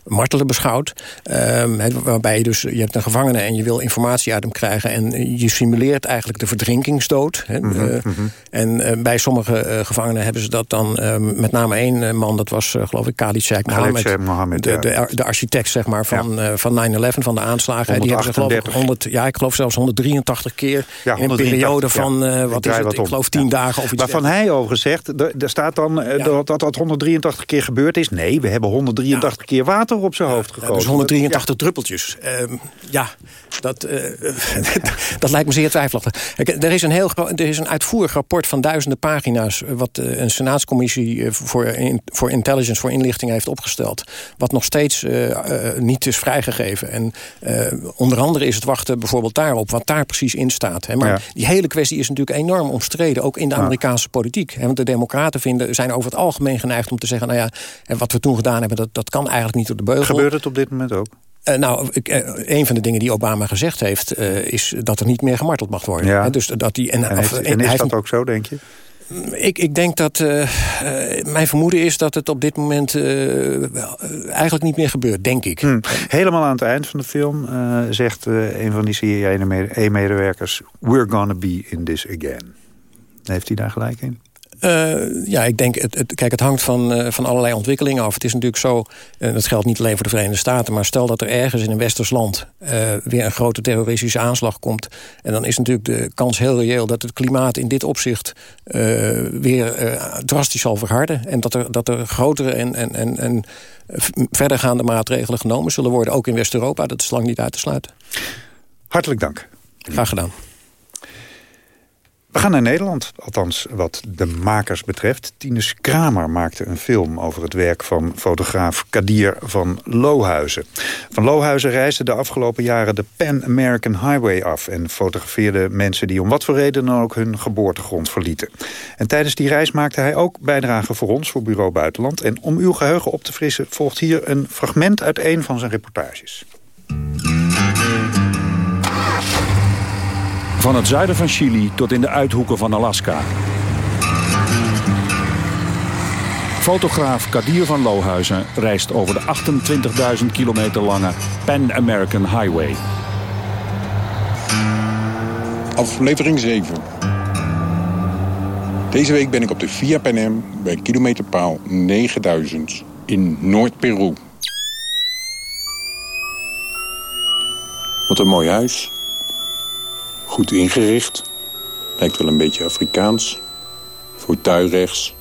martelen beschouwd. Ehm, waarbij je dus, je hebt een gevangene en je wil informatie uit hem krijgen... en je simuleert eigenlijk de verdrinkingsdood. Hè, Mhm, eh, En eh, bij sommige eh, gevangenen hebben ze dat dan... met name één man, dat was geloof ik Khalid Sheikh Khalid Mohammed. Mohammed, de, de, ar- de architect zeg maar, van, van 9-11, van de aanslagen. Die hebben ze geloof ik 138. 100, ja, ik geloof zelfs 183 keer... Ja, in een 183, periode ja. van, Ik wat is het, wat ik geloof 10 dagen of iets Waarvan hij overigens zegt, er, staat dan dat, dat dat 183 keer gebeurd is. Nee, we hebben 183 keer water op zijn hoofd Ja, gegoten. dus 183 druppeltjes. Ehm, ja, dat, (laughs) dat lijkt me zeer twijfelachtig. Er is een heel er is een uitvoerig rapport van duizenden pagina's... wat een senaatscommissie voor, voor intelligence, voor inlichting heeft opgesteld. Wat nog steeds niet is vrijgegeven. En onder andere is het wachten bijvoorbeeld daarop... wat daar precies in staat. Hè. Maar die hele kwestie is natuurlijk enorm omstreden. Ook in de Amerikaanse politiek. Hè. Want de democraten vinden, zijn over het algemeen geneigd om te zeggen... nou ja, wat we toen gedaan hebben, dat, dat kan eigenlijk niet door de beugel. Gebeurt het op dit moment ook? Uh, nou, ik, uh, een van de dingen die Obama gezegd heeft... Uh, is dat er niet meer gemarteld mag worden. Ja. dus dat die, en, en, heeft, en is dat ook zo, denk je? Ik, ik denk dat... mijn vermoeden is dat het op dit moment eigenlijk niet meer gebeurt, denk ik. Hmm. Helemaal aan het eind van de film zegt een van die CIA-medewerkers... We're gonna be in this again. Heeft hij daar gelijk in? Uh, ja, ik denk, het, het, kijk, het hangt van, uh, van allerlei ontwikkelingen af. Het is natuurlijk zo, en dat geldt niet alleen voor de Verenigde Staten... maar stel dat er ergens in een westers land weer een grote terroristische aanslag komt... en dan is natuurlijk de kans heel reëel dat het klimaat in dit opzicht... weer drastisch zal verharden. En dat er, dat er grotere en, en, en, en verdergaande maatregelen genomen zullen worden... ook in West-Europa, dat is lang niet uit te sluiten. Hartelijk dank. Graag gedaan. We gaan naar Nederland, althans wat de makers betreft. Tinus Kramer maakte een film over het werk van fotograaf Kadir van Lohuizen. Van Lohuizen reisde de afgelopen jaren de Pan American Highway af... en fotografeerde mensen die om wat voor reden dan ook hun geboortegrond verlieten. En tijdens die reis maakte hij ook bijdragen voor ons, voor Bureau Buitenland. En om uw geheugen op te frissen volgt hier een fragment uit een van zijn reportages. Van het zuiden van Chili tot in de uithoeken van Alaska. Fotograaf Kadir van Lohuizen reist over de 28.000 kilometer lange Pan American Highway. Aflevering 7. Deze week ben ik op de Via Panem bij kilometerpaal 9000 in Noord-Peru. Wat een mooi huis. Goed ingericht. Lijkt wel een beetje Afrikaans. Voor rechts.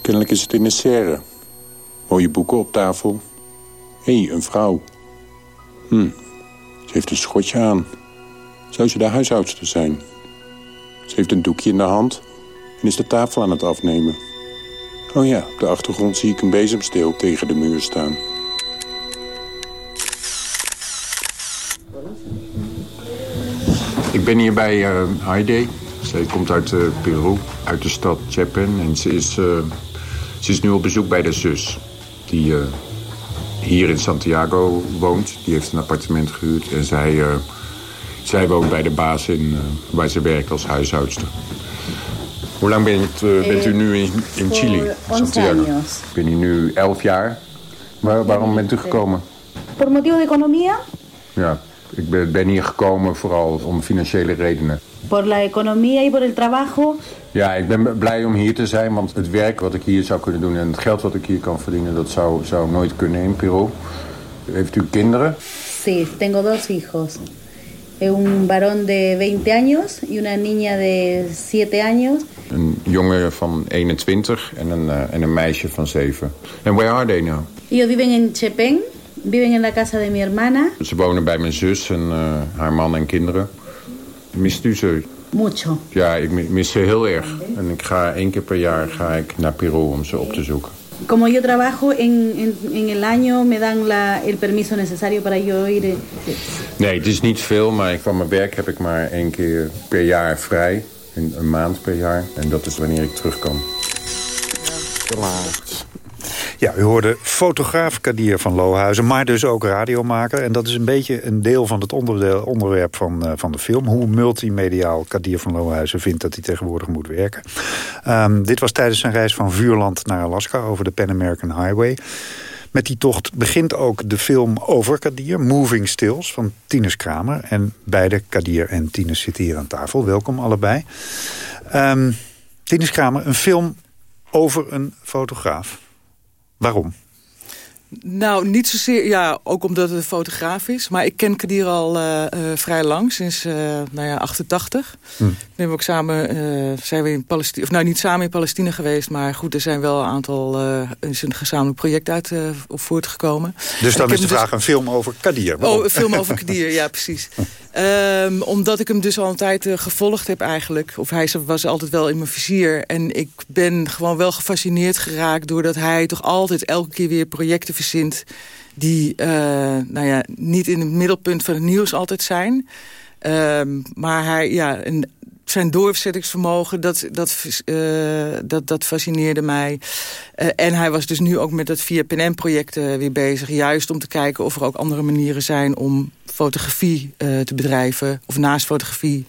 Kennelijk is het in de serre. Mooie boeken op tafel. Hé, hey, een vrouw. Hm, ze heeft een schotje aan. Zou ze de huishoudster zijn? Ze heeft een doekje in de hand en is de tafel aan het afnemen. Oh ja, op de achtergrond zie ik een bezemsteel tegen de muur staan. Ik ben hier bij uh, Heide. Zij komt uit uh, Peru, uit de stad Chapin. En ze is, uh, ze is nu op bezoek bij de zus. Die hier in Santiago woont. Die heeft een appartement gehuurd. En zij, zij woont bij de baas in, waar ze werkt als huishoudster. Hoe lang bent, bent u nu in, in Chili, Santiago? Ik ben hier nu elf jaar. Waar, waarom bent u gekomen? Por motivo de economía. Ja, ik ben, ben hier gekomen vooral om financiële redenen. Por la economía y por el trabajo. Ja, ik ben blij om hier te zijn, want het werk wat ik hier zou kunnen doen... en het geld wat ik hier kan verdienen, dat zou, zou nooit kunnen in Peru. Heeft u kinderen? Sí, tengo dos hijos. Un varón de 20 años y una niña de 7 años. Een jongen van 21 en een, uh, en een meisje van 7. En where are they now? Ellos viven in Chepén. Viven in la casa de mi hermana. Ze wonen bij mijn zus en uh, haar man en kinderen. Mist u ze? Mucho. Ja, ik mis ze heel erg. En ik ga één keer per jaar ga ik naar Peru om ze op te zoeken. Como yo trabajo en, en, en el año, me dan la, el permiso necesario para yo ir. Nee, het is niet veel, maar van mijn werk heb ik maar één keer per jaar vrij. Een, een maand per jaar. En dat is wanneer ik terug kan. Te laat. Ja, u hoorde fotograaf Kadir van Lohuizen, maar dus ook radiomaker. En dat is een beetje een deel van het onderwerp van, uh, van de film. Hoe multimediaal Kadir van Lohuizen vindt dat hij tegenwoordig moet werken. Um, dit was tijdens zijn reis van Vuurland naar Alaska over de Pan American Highway. Met die tocht begint ook de film over Kadir, Moving Stills, van Tinus Kramer. En beide, Kadir en Tinus, zitten hier aan tafel. Welkom allebei. Um, Tinus Kramer, een film over een fotograaf. Waarom? Nou, niet zozeer, ja, ook omdat het een fotograaf is. Maar ik ken Kadir al uh, uh, vrij lang, sinds uh, nou ja, 88. Hm. Hebben ook samen, zijn we in Palestina, of nou niet samen in Palestina geweest, maar goed, er zijn wel een aantal, is een gezamenlijk project uit op voortgekomen. Dus dan is de vraag dus, een film over Kadir? Oh, een film over Kadir, ja, precies. Um, omdat ik hem dus al een tijd gevolgd heb eigenlijk. Of hij was altijd wel in mijn vizier. En ik ben gewoon wel gefascineerd geraakt doordat hij toch altijd elke keer weer projecten verzint... die uh, nou ja, niet in het middelpunt van het nieuws altijd zijn. Um, maar hij, ja, een, zijn doorzettingsvermogen, dat, dat, uh, dat, dat fascineerde mij. Uh, en hij was dus nu ook met dat via PNM-project uh, weer bezig. Juist om te kijken of er ook andere manieren zijn om fotografie te bedrijven. Of naast fotografie,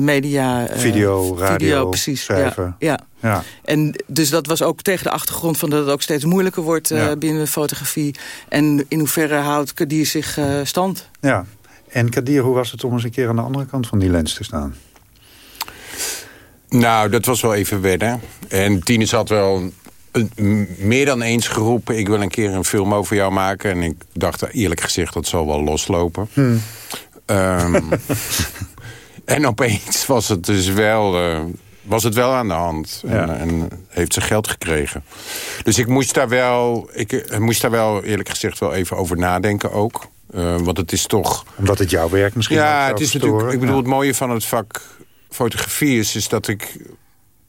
media... video, radio, video, precies, schrijven. Ja, ja. ja. En dus dat was ook tegen de achtergrond van dat het ook steeds moeilijker wordt ja. binnen de fotografie. En in hoeverre houdt Kadir zich stand? Ja. En Kadir, hoe was het om eens een keer aan de andere kant van die lens te staan? Nou, dat was wel even wennen. En Tines had wel meer dan eens geroepen... ik wil een keer een film over jou maken. En ik dacht eerlijk gezegd, dat zal wel loslopen. Hmm. Um, (laughs) en opeens was het dus wel... Uh, was het wel aan de hand. En, en, heeft ze geld gekregen. Dus ik moest daar wel... Ik moest daar wel eerlijk gezegd wel even over nadenken ook. Uh, want het is toch... Omdat het jouw werk misschien Ja, het is natuurlijk... Ik bedoel, ja. het mooie van het vak fotografie is, is dat ik...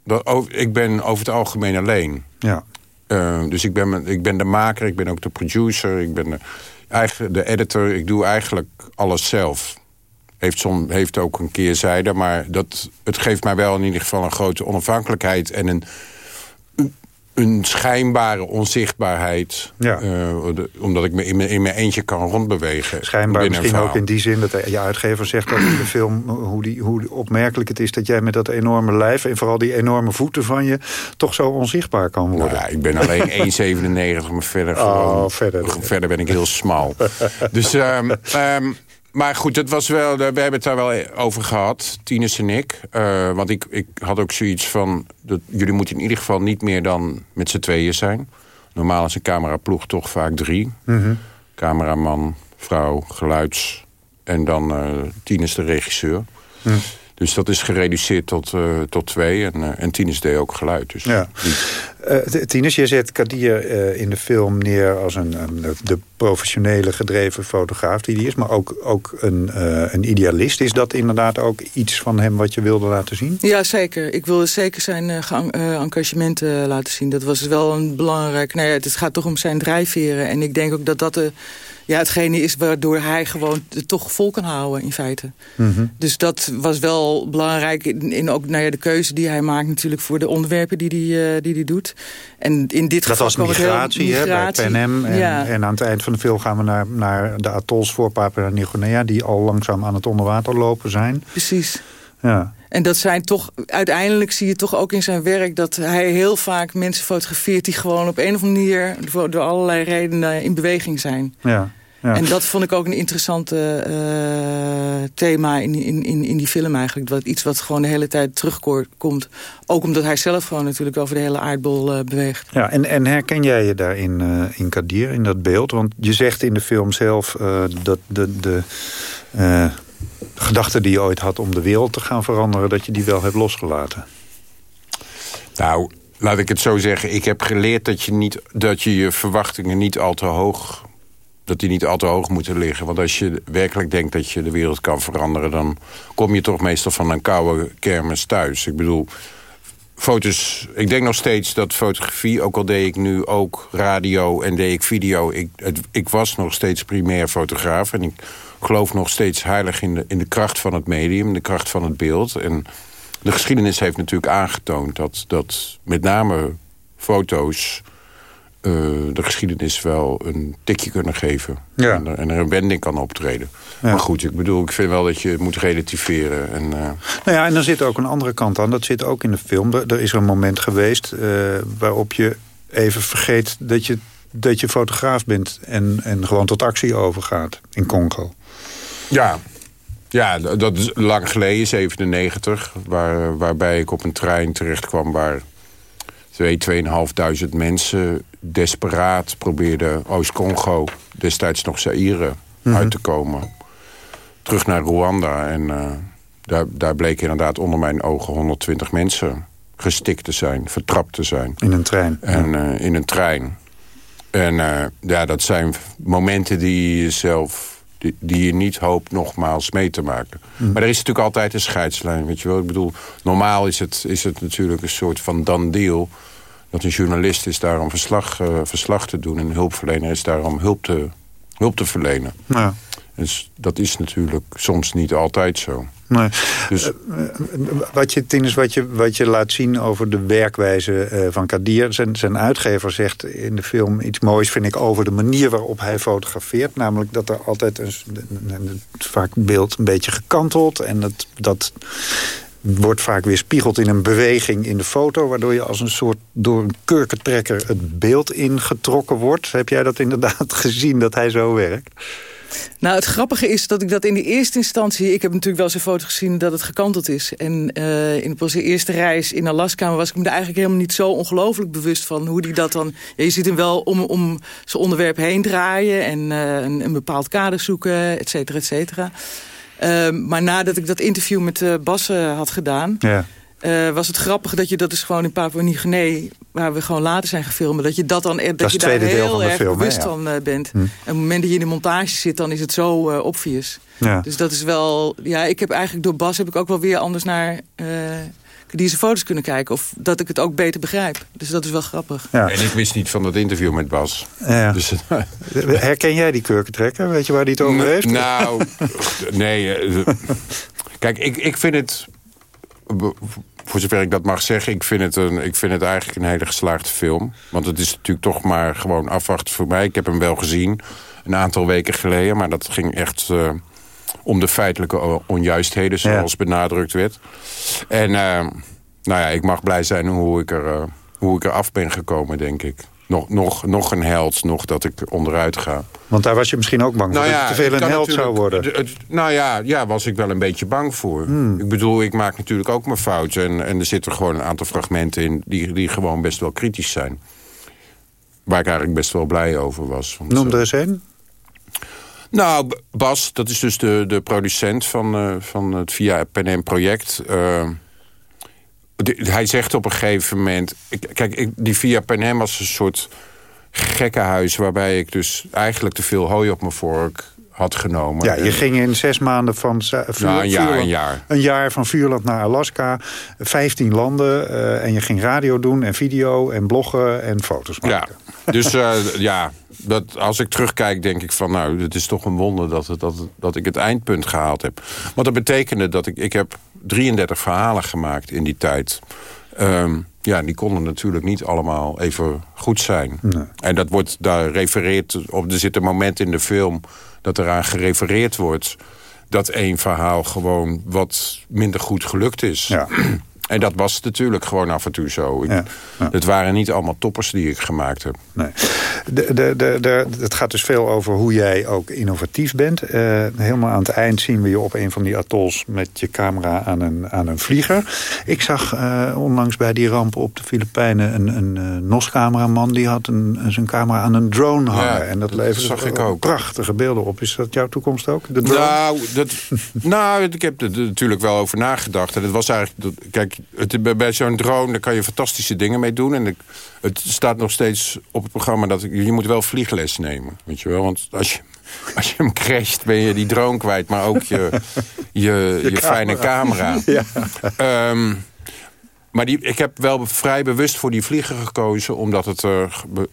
Dat, ik ben over het algemeen alleen. Ja. Uh, dus ik ben, ik ben de maker, ik ben ook de producer, ik ben de, eigen, de editor. Ik doe eigenlijk alles zelf. Heeft, som, heeft ook een keerzijde, maar dat, het geeft mij wel in ieder geval een grote onafhankelijkheid... en een een schijnbare onzichtbaarheid. Ja. Uh, omdat ik me in, mijn, in mijn eentje kan rondbewegen. Schijnbaar misschien ook in die zin dat je uitgever zegt dat in de film... Hoe, die, hoe opmerkelijk het is dat jij met dat enorme lijf... en vooral die enorme voeten van je... toch zo onzichtbaar kan worden. Nou ja, ik ben alleen (laughs) 1,97, maar verder, oh, gewoon, verder, verder ben ik heel smal. (laughs) dus... Um, um, maar goed, het was wel, we hebben het daar wel over gehad, Tines en ik. Uh, want ik, ik had ook zoiets van... Dat, jullie moeten in ieder geval niet meer dan met z'n tweeën zijn. Normaal is een cameraploeg toch vaak drie. Mm -hmm. Cameraman, vrouw, geluids... en dan uh, Tines de regisseur. Mm. Dus dat is gereduceerd tot, uh, tot twee. En, uh, en Tines deed ook geluid. Dus ja. Uh, Tines, je zet Kadir in de film neer als een, een, de professionele gedreven fotograaf die die is. Maar ook, ook een, een idealist. Is dat inderdaad ook iets van hem wat je wilde laten zien? Ja, zeker. Ik wilde zeker zijn engagement laten zien. Dat was wel een belangrijk... Nou ja, het gaat toch om zijn drijfveren. En ik denk ook dat dat... de ja, hetgene is waardoor hij gewoon het toch vol kan houden in feite. Mm -hmm. Dus dat was wel belangrijk in, in ook nou ja, de keuze die hij maakt natuurlijk voor de onderwerpen die hij uh, die, die doet. En in dit dat geval was migratie, heel, migratie hè, bij PNM. En, ja. en aan het eind van de film gaan we naar, naar de atolls voor Papua Nieuw-Guinea... die al langzaam aan het onderwater lopen zijn. Precies. Ja. En dat zijn toch, uiteindelijk zie je toch ook in zijn werk... dat hij heel vaak mensen fotografeert die gewoon op een of andere manier... door allerlei redenen in beweging zijn. Ja. Ja. En dat vond ik ook een interessante uh, thema in, in, in, in die film eigenlijk. Wat, iets wat gewoon de hele tijd terugkomt. Ook omdat hij zelf gewoon natuurlijk over de hele aardbol uh, beweegt. Ja, en, en herken jij je daarin uh, in Kadir, in dat beeld? Want je zegt in de film zelf dat de... de gedachte die je ooit had om de wereld te gaan veranderen... dat je die wel hebt losgelaten? Nou, laat ik het zo zeggen. Ik heb geleerd dat je, niet, dat je je verwachtingen niet al te hoog... dat die niet al te hoog moeten liggen. Want als je werkelijk denkt dat je de wereld kan veranderen... dan kom je toch meestal van een koude kermis thuis. Ik bedoel, foto's... Ik denk nog steeds dat fotografie, ook al deed ik nu ook radio en deed ik video... ik, het, ik was nog steeds primair fotograaf en ik geloof nog steeds heilig in de, in de kracht van het medium, de kracht van het beeld. En de geschiedenis heeft natuurlijk aangetoond dat, dat met name foto's uh, de geschiedenis wel een tikje kunnen geven. Ja. En, er, en, er, een wending kan optreden. Ja. Maar goed, ik bedoel, ik vind wel dat je het moet relativeren. En, uh... Nou ja, en er zit ook een andere kant aan. Dat zit ook in de film. Er, er is een moment geweest uh, waarop je even vergeet dat je, dat je fotograaf bent... En, en gewoon tot actie overgaat in Congo. Ja, ja, dat is lang geleden, 97, waar, waarbij ik op een trein terecht kwam waar twee, tweeënhalfduizend mensen desperaat probeerden Oost-Congo, destijds nog Zaire, Mhm. uit te komen. Terug naar Rwanda en eh, daar, daar bleken inderdaad onder mijn ogen 120 mensen gestikt te zijn, vertrapt te zijn. In een trein. En eh, in een trein. En eh, ja, dat zijn momenten die je zelf, die, die je niet hoopt nogmaals mee te maken. Mm. Maar er is natuurlijk altijd een scheidslijn, weet je wel. Ik bedoel, normaal is het, is het natuurlijk een soort van dan deal. Dat een journalist is daar om verslag, eh, verslag te doen. En een hulpverlener is daar om hulp te, hulp te verlenen. Ja. Dus dat is natuurlijk soms niet altijd zo. Nee. Dus, Eh, wat je, Tinus, wat je, wat je laat zien over de werkwijze eh, van Kadir... Zijn, zijn uitgever zegt in de film iets moois, vind ik... over de manier waarop hij fotografeert. Namelijk dat er altijd een, een- vaak beeld een beetje gekanteld... en dat, dat wordt vaak weer spiegeld in een beweging in de foto... waardoor je als een soort door een kurkentrekker het beeld ingetrokken wordt. Heb jij dat inderdaad (laughs) gezien, dat hij zo werkt? Nou, het grappige is dat ik dat in de eerste instantie... Ik heb natuurlijk wel een foto gezien dat het gekanteld is. En eh, in onze eerste reis in Alaska was ik me er eigenlijk helemaal niet zo ongelooflijk bewust van. Hoe die dat dan... Je ziet hem wel om, om zijn onderwerp heen draaien en eh, een, bepaald kader zoeken, et cetera, et cetera. Ehm, maar nadat ik dat interview met eh, Bas had gedaan... Ja. Eh, was het grappig dat je dat dus gewoon in Papua-Nieuw-Guinea... waar we gewoon later zijn gefilmd... dat je dat dan dat, is je daar heel erg film, bewust ja. van eh, bent. Hm. En op het moment dat je in de montage zit, dan is het zo eh, obvious. Ja. Dus dat is wel... Ja, ik heb eigenlijk door Bas heb ik ook wel weer anders naar... eh deze foto's kunnen kijken. Of dat ik het ook beter begrijp. Dus dat is wel grappig. Ja. En ik wist niet van dat interview met Bas. Ja. Dus, Herken jij die kurkentrekker? Weet je waar hij het over heeft? Nou, nee. eh, (laughs) Kijk, ik, ik vind het... Voor zover ik dat mag zeggen, ik vind, het een, ik vind het eigenlijk een hele geslaagde film. Want het is natuurlijk toch maar gewoon afwachten voor mij. Ik heb hem wel gezien, een aantal weken geleden. Maar dat ging echt eh, om de feitelijke onjuistheden, zoals benadrukt werd. En eh, nou ja, ik mag blij zijn hoe ik er, eh, hoe ik er af ben gekomen, denk ik. Nog, nog, nog een held, nog dat ik onderuit ga. Want daar was je misschien ook bang voor. dat het te veel een held zou worden. nou ja, ja, was ik wel een beetje bang voor. Hmm. Ik bedoel, ik maak natuurlijk ook mijn fouten. En, en er zitten gewoon een aantal fragmenten in... Die, die gewoon best wel kritisch zijn. Waar ik eigenlijk best wel blij over was. Noem er eens een. nou, Bas, dat is dus de, de producent van, eh, van het Via PNM project. Eh, de- hij zegt op een gegeven moment... ik- Kijk, ik, die Via PNM was een soort gekkenhuis... waarbij ik dus eigenlijk te veel hooi op mijn vork had genomen. Ja, je En- ging in zes maanden van Vuur- Nou, een jaar, Vuurland- een jaar. een jaar van Vuurland naar Alaska. 15 landen. eh, en je ging radio doen en video en bloggen en foto's maken. Ja, dus eh, (laughs) ja, dat, als ik terugkijk denk ik van... nou, het is toch een wonder dat, het, dat, dat ik het eindpunt gehaald heb. Want dat betekende dat ik... Ik heb 33 verhalen gemaakt in die tijd. Ehm, ja, die konden natuurlijk niet allemaal even goed zijn. En dat wordt daar refereerd... Op, er zit een moment in de film dat eraan gerefereerd wordt... dat één verhaal gewoon wat minder goed gelukt is. (clears throat) En dat was natuurlijk gewoon af en toe zo. Ik- Het waren niet allemaal toppers die ik gemaakt heb. Nee. De, de, de, de, het gaat dus veel over hoe jij ook innovatief bent. Eh, helemaal aan het eind zien we je op een van die atolls... met je camera aan een, aan een vlieger. Ik zag eh, onlangs bij die ramp op de Filipijnen... een, een eh, NOS-cameraman die had een, zijn camera aan een drone hangen. Ja, en dat leverde zag ik ook. prachtige beelden op. Is dat jouw toekomst ook? De drone? Nou, dat, (laughs) nou, ik heb er natuurlijk wel over nagedacht. En het was eigenlijk... dat- Kijk, het, bij- zo'n drone daar kan je fantastische dingen mee doen. En het staat nog steeds op het programma dat je moet wel vliegles nemen. Weet je wel? Want als je, (laughs) als je hem crasht, ben je die drone kwijt. Maar ook je, je, je, fijne camera. (laughs) Ja. Ehm, maar die, ik heb wel vrij bewust voor die vlieger gekozen... omdat het... eh, ge-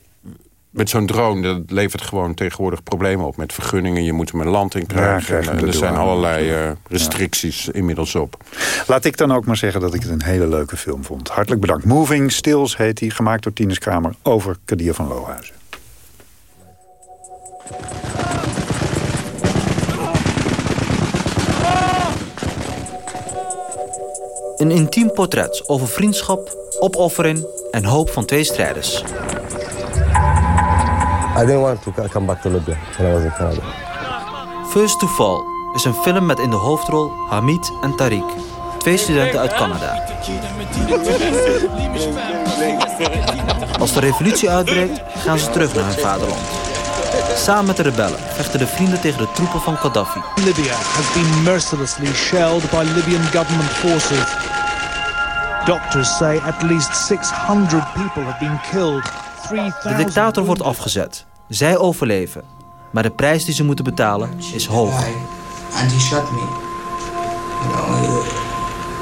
met zo'n drone, dat levert gewoon tegenwoordig problemen op... met vergunningen, je moet hem een land in Ja, krijgen. en, de er zijn allerlei eh, restricties inmiddels op. Laat ik dan ook maar zeggen dat ik het een hele leuke film vond. Hartelijk bedankt. Moving Stills heet hij, gemaakt door Tinus Kramer... over Kadir van Lohuizen. Een intiem portret over vriendschap, opoffering en hoop van twee strijders. I didn't want to co- come back to Libya when I was in Canada. First to Fall is een film met in de hoofdrol Hamid en Tariq. twee studenten uit Canada. Als de revolutie uitbreekt, gaan ze terug naar hun vaderland. Samen met de rebellen vechten de vrienden tegen de troepen van Gaddafi. Libya has been mercilessly shelled by Libyan government forces. Doctors say at least 600 people have been killed. De dictator wordt afgezet. Zij overleven. Maar de prijs die ze moeten betalen is hoog. And he shot me. You know,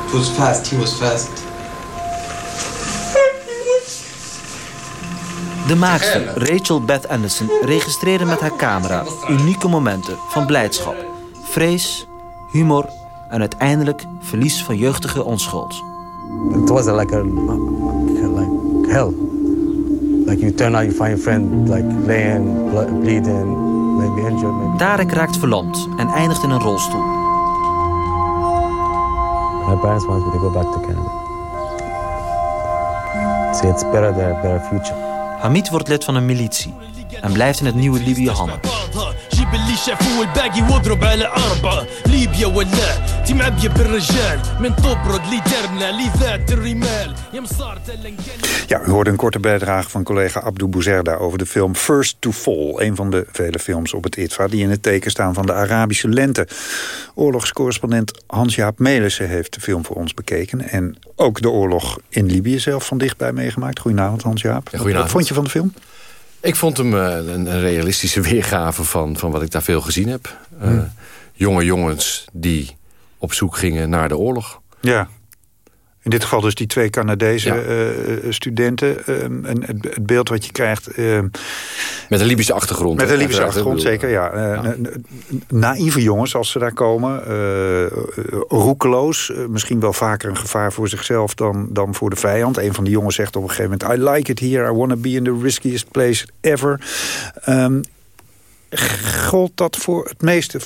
it was fast. He was fast. De maakster Rachel Beth Anderson registreerde met haar camera unieke momenten van blijdschap, vrees, humor en uiteindelijk verlies van jeugdige onschuld. It was like a like hell. Like you turn out, you find your friend like laying, bleeding, maybe injured. Maybe. Tarek raakt verlamd en eindigt in een rolstoel. My parents want me to go back to Canada. Say it's better there, better future. Hamid wordt lid van een militie en blijft in het nieuwe Libië hangen. Ja, u hoorde een korte bijdrage van collega Abdou Bouzerda over de film First to Fall. Een van de vele films op het ITVA die in het teken staan van de Arabische lente. Oorlogscorrespondent Hans-Jaap Melissen heeft de film voor ons bekeken. En ook de oorlog in Libië zelf van dichtbij meegemaakt. Goedenavond Hans-Jaap. Wat vond je van de film? Ik vond hem uh, een, een, realistische (laughs) weergave van, van wat ik daar veel gezien heb. Uh, hmm. Jonge jongens die op zoek gingen naar de oorlog. Ja. In dit geval dus die twee Canadese ja. uh, studenten. Uh, en het, het, beeld wat je krijgt... Uh, met een Libische achtergrond. Met een Libische achtergrond, zeker, ja. ja. Naïeve jongens als ze daar komen. roekeloos. misschien wel vaker een gevaar voor zichzelf dan, dan voor de vijand. Een van die jongens zegt op een gegeven moment... I like it here, I want to be in the riskiest place ever. Um, gold dat voor het meeste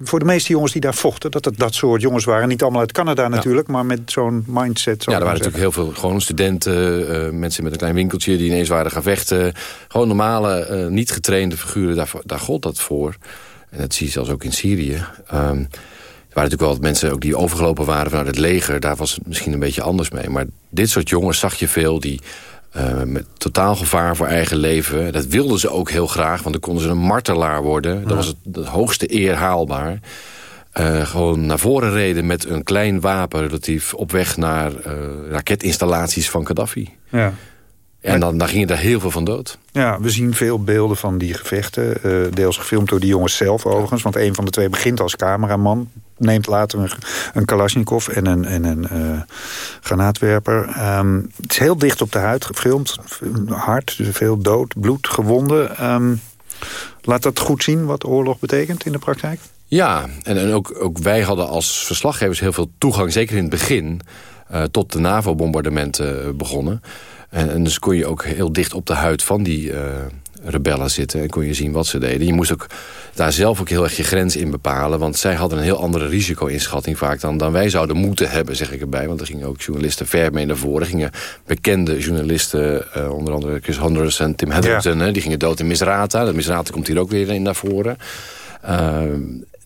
voor de meeste jongens die daar vochten... dat het dat soort jongens waren. Niet allemaal uit Canada natuurlijk, ja. maar met zo'n mindset. Ja, er waren natuurlijk heel veel gewoon studenten... Uh, mensen met een klein winkeltje die ineens waren gaan vechten. Gewoon normale, uh, niet getrainde figuren, daar, daar gold dat voor. En dat zie je zelfs ook in Syrië. Um, er waren natuurlijk wel mensen ook die overgelopen waren vanuit het leger. Daar was het misschien een beetje anders mee. Maar dit soort jongens zag je veel die... Uh, met totaal gevaar voor eigen leven. Dat wilden ze ook heel graag, want dan konden ze een martelaar worden. Dat ja. was het, het, hoogste eer haalbaar. Uh, gewoon naar voren reden met een klein wapen... relatief op weg naar uh, raketinstallaties van Gaddafi. Ja. En dan, dan ging er heel veel van dood. Ja, we zien veel beelden van die gevechten. Deels gefilmd door die jongens zelf overigens. Want een van de twee begint als cameraman. Neemt later een, een Kalashnikov en een, en een uh, granaatwerper. Um, het is heel dicht op de huid gefilmd. Hard, veel dood, bloed, gewonden. Um, laat dat goed zien wat oorlog betekent in de praktijk? Ja, en, en ook, ook wij hadden als verslaggevers heel veel toegang... zeker in het begin, uh, tot de NAVO-bombardementen begonnen... En, dus kon je ook heel dicht op de huid van die rebellen zitten. En kon je zien wat ze deden. Je moest ook daar zelf ook heel erg je grens in bepalen. Want zij hadden een heel andere risico-inschatting vaak dan, dan wij zouden moeten hebben, zeg ik erbij. Want er gingen ook journalisten ver mee naar voren. Er gingen bekende journalisten, uh, onder andere Chris Honders en Tim Hetherington... Ja. die gingen dood in Misrata. Dat Misrata komt hier ook weer in naar voren. Uh,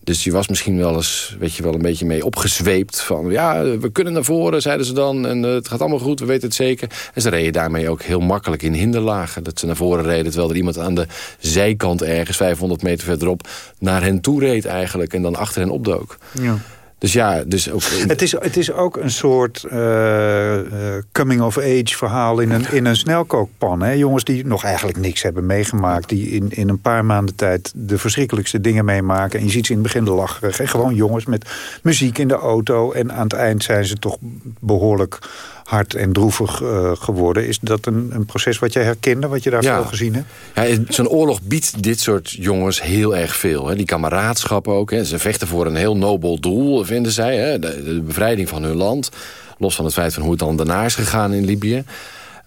dus die was misschien wel eens weet je, wel een beetje mee opgezweept. Van ja, we kunnen naar voren, zeiden ze dan. En uh, het gaat allemaal goed, we weten het zeker. En ze reden daarmee ook heel makkelijk in hinderlagen. Dat ze naar voren reden, terwijl er iemand aan de zijkant ergens... 500 meter verderop naar hen toe reed eigenlijk. En dan achter hen opdook. Ja. Dus ja, dus ook... Het is, het is ook een soort uh, coming-of-age verhaal in een, in een snelkookpan. Hè? Jongens die nog eigenlijk niks hebben meegemaakt... die in, in een paar maanden tijd de verschrikkelijkste dingen meemaken. En je ziet ze in het begin lacherig. Hè? Gewoon jongens met muziek in de auto. En aan het eind zijn ze toch behoorlijk hard en droevig uh, geworden. Is dat een, een proces wat jij herkende, wat je daar ja. veel gezien hebt? Ja, Zo'n oorlog biedt dit soort jongens heel erg veel. Hè. Die kameraadschap ook. Hè. Ze vechten voor een heel nobel doel, vinden zij. Hè. De, de, bevrijding van hun land. Los van het feit van hoe het dan daarna is gegaan in Libië.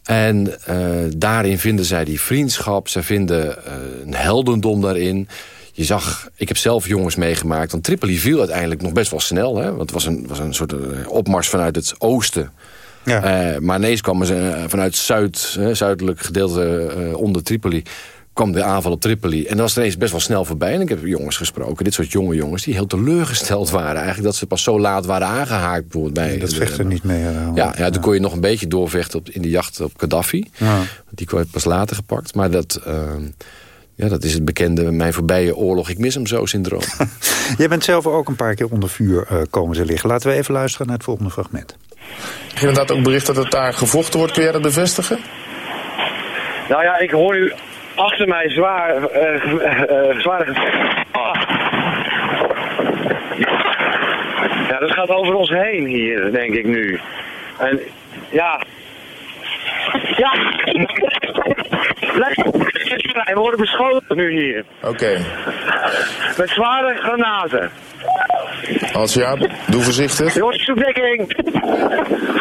En uh, daarin vinden zij die vriendschap. Ze vinden uh, een heldendom daarin. Je zag, ik heb zelf jongens meegemaakt. Want Tripoli viel uiteindelijk nog best wel snel. Hè, want het was een, was een soort opmars vanuit het oosten. Ja. Uh, maar ineens kwamen ze vanuit zuid, uh, zuidelijk gedeelte uh, onder Tripoli... kwam de aanval op Tripoli. En dat was ineens best wel snel voorbij. En ik heb jongens gesproken, dit soort jonge jongens... die heel teleurgesteld (laughs) waren. Eigenlijk dat ze pas zo laat waren aangehaakt. Bijvoorbeeld bij dat vechten niet meer. Uh, ja, ja, toen kon je nog een beetje doorvechten op, in de jacht op Gaddafi. Ja. Die werd pas later gepakt. Maar dat... Uh, ja, dat is het bekende mijn voorbije oorlog, ik mis hem zo syndroom. (laughs) Jij bent zelf ook een paar keer onder vuur komen te liggen. Laten we even luisteren naar het volgende fragment. Je inderdaad ook bericht dat het daar gevochten wordt. Kun jij dat bevestigen? Nou ja, ik hoor u achter mij zwaar... Uh, uh. Ja, dat gaat over ons heen hier, denk ik nu. En ja... Ja! We worden beschoten nu hier. Oké. Okay. Met zware granaten. Als ja, doe voorzichtig. Jongens, zoek dekking.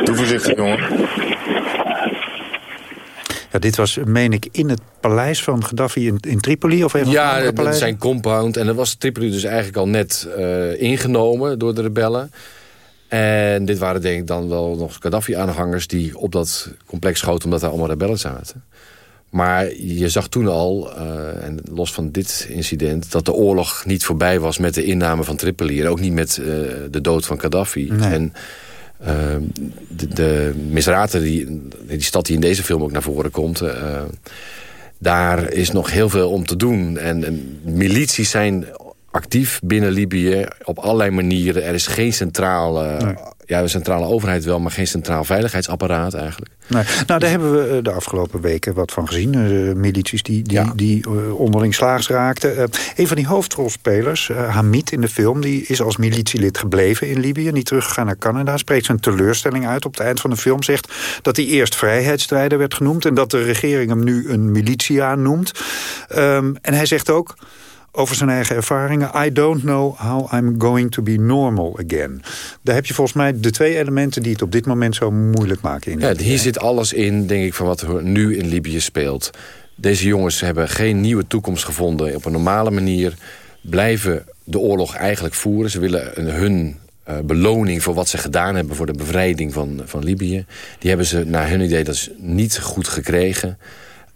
Doe voorzichtig, jongen. Ja, dit was, meen ik, in het paleis van Gaddafi in, in Tripoli? Of even ja, dat zijn compound. En dat was Tripoli dus eigenlijk al net uh, ingenomen door de rebellen. En dit waren denk ik dan wel nog Gaddafi-aanhangers... die op dat complex schoten omdat er allemaal rebellen zaten. Maar je zag toen al, uh, en los van dit incident... dat de oorlog niet voorbij was met de inname van Tripoli... en ook niet met uh, de dood van Gaddafi. Nee. En uh, de, de Misrata, die, die stad die in deze film ook naar voren komt... daar is nog heel veel om te doen. En, en milities zijn actief binnen Libië op allerlei manieren. Er is geen centrale, nee. ja, een centrale overheid wel... maar geen centraal veiligheidsapparaat eigenlijk. Nee. Nou, daar hebben we de afgelopen weken wat van gezien. Uh, milities die, die, ja. die uh, onderling slaags raakten. Uh, een van die hoofdrolspelers, Hamid in de film... die is als militielid gebleven in Libië. Niet teruggegaan naar Canada. Spreekt zijn teleurstelling uit op het eind van de film. Zegt dat hij eerst vrijheidsstrijder werd genoemd... en dat de regering hem nu een militia noemt. Um, en hij zegt ook over zijn eigen ervaringen. I don't know how I'm going to be normal again. Daar heb je volgens mij de twee elementen die het op dit moment zo moeilijk maken. In ja, hier zit alles in, denk ik, van wat er nu in Libië speelt. Deze jongens hebben geen nieuwe toekomst gevonden op een normale manier. Blijven de oorlog eigenlijk voeren. Ze willen hun uh, beloning voor wat ze gedaan hebben voor de bevrijding van, van Libië. Die hebben ze naar hun idee dat is niet goed gekregen.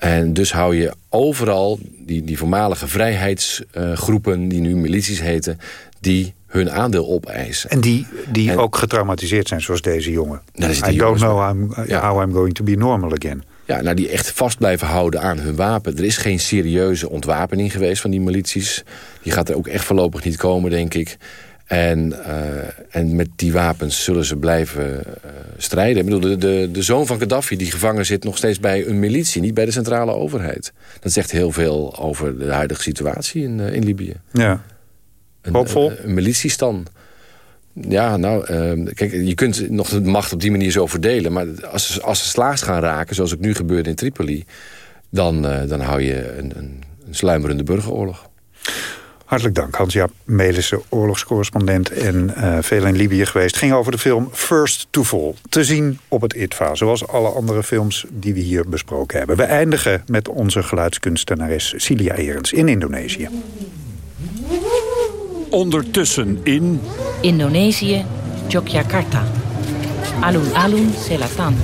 En dus hou je overal die, die voormalige vrijheidsgroepen... die nu milities heten, die hun aandeel opeisen. En die, die en, ook getraumatiseerd zijn, zoals deze jongen. Nou, I don't know how I'm, ja. how I'm going to be normal again. Ja, nou die echt vast blijven houden aan hun wapen. Er is geen serieuze ontwapening geweest van die milities. Die gaat er ook echt voorlopig niet komen, denk ik. En, uh, en met die wapens zullen ze blijven uh, strijden. Ik bedoel, de, de, de zoon van Gaddafi die gevangen zit nog steeds bij een militie. Niet bij de centrale overheid. Dat zegt heel veel over de huidige situatie in, uh, in Libië. Ja. Hoopvol? Een, een militiestand. Ja, nou, kijk, je kunt nog de macht op die manier zo verdelen. Maar als, als ze slaags gaan raken, zoals het nu gebeurt in Tripoli... dan, dan hou je een, een, een sluimerende burgeroorlog. Hartelijk dank, Hans-Jaap Melissen, oorlogscorrespondent en uh, veel in Libië geweest. ging over de film First to Fall, te zien op het ITVA... zoals alle andere films die we hier besproken hebben. We eindigen met onze geluidskunstenares Cilia Erens in Indonesië. Ondertussen in... Indonesië, Yogyakarta. Alun-alun Selatan.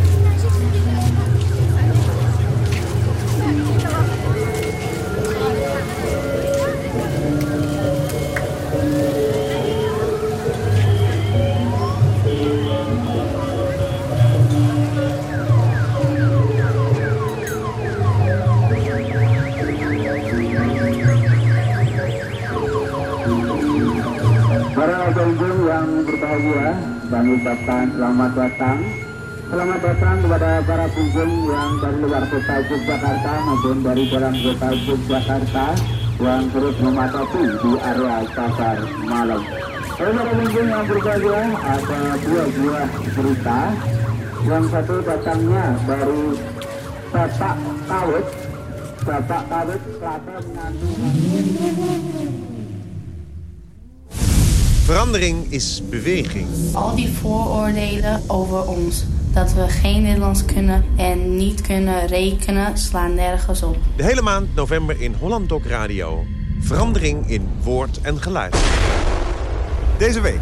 Berbahagia kami ucapkan selamat datang Selamat datang kepada para pengunjung yang dari luar kota Yogyakarta maupun dari dalam kota Yogyakarta yang terus memasuki di area pasar malam. Para pengunjung yang berbahagia ada dua buah cerita. Yang satu datangnya dari Bapak Kawit. Bapak Kawit Selatan mengandung Verandering is beweging. Al die vooroordelen over ons, dat we geen Nederlands kunnen en niet kunnen rekenen, slaan nergens op. De hele maand november in Holland Doc Radio. Verandering in woord en geluid. Deze week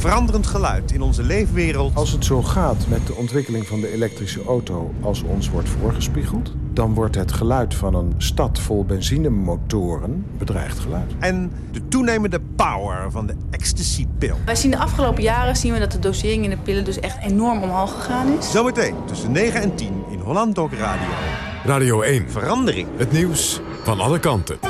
Veranderend geluid in onze leefwereld. Als het zo gaat met de ontwikkeling van de elektrische auto als ons wordt voorgespiegeld... dan wordt het geluid van een stad vol benzinemotoren bedreigd geluid. En de toenemende power van de ecstasy-pil. Wij zien de afgelopen jaren zien we dat de dosering in de pillen dus echt enorm omhoog gegaan is. Zometeen tussen 9 en 10 in Holland Dok Radio. Radio 1. Verandering. Het nieuws van alle kanten.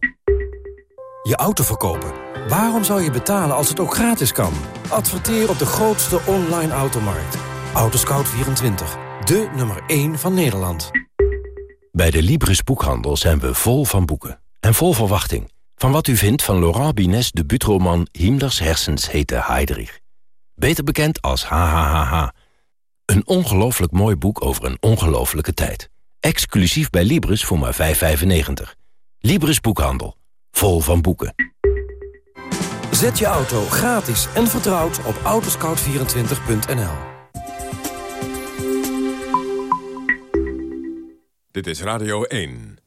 Je auto verkopen. Waarom zou je betalen als het ook gratis kan? Adverteer op de grootste online automarkt. Autoscout24. De nummer 1 van Nederland. Bij de Libris Boekhandel zijn we vol van boeken. En vol verwachting. Van wat u vindt van Laurent Bines debuutroman Himmlers hersens heten Heydrich. Beter bekend als HHHH. Een ongelooflijk mooi boek over een ongelooflijke tijd. Exclusief bij Libris voor maar 5,95. Libris Boekhandel. Vol van boeken. Zet je auto gratis en vertrouwd op autoscout24.nl. Dit is Radio 1.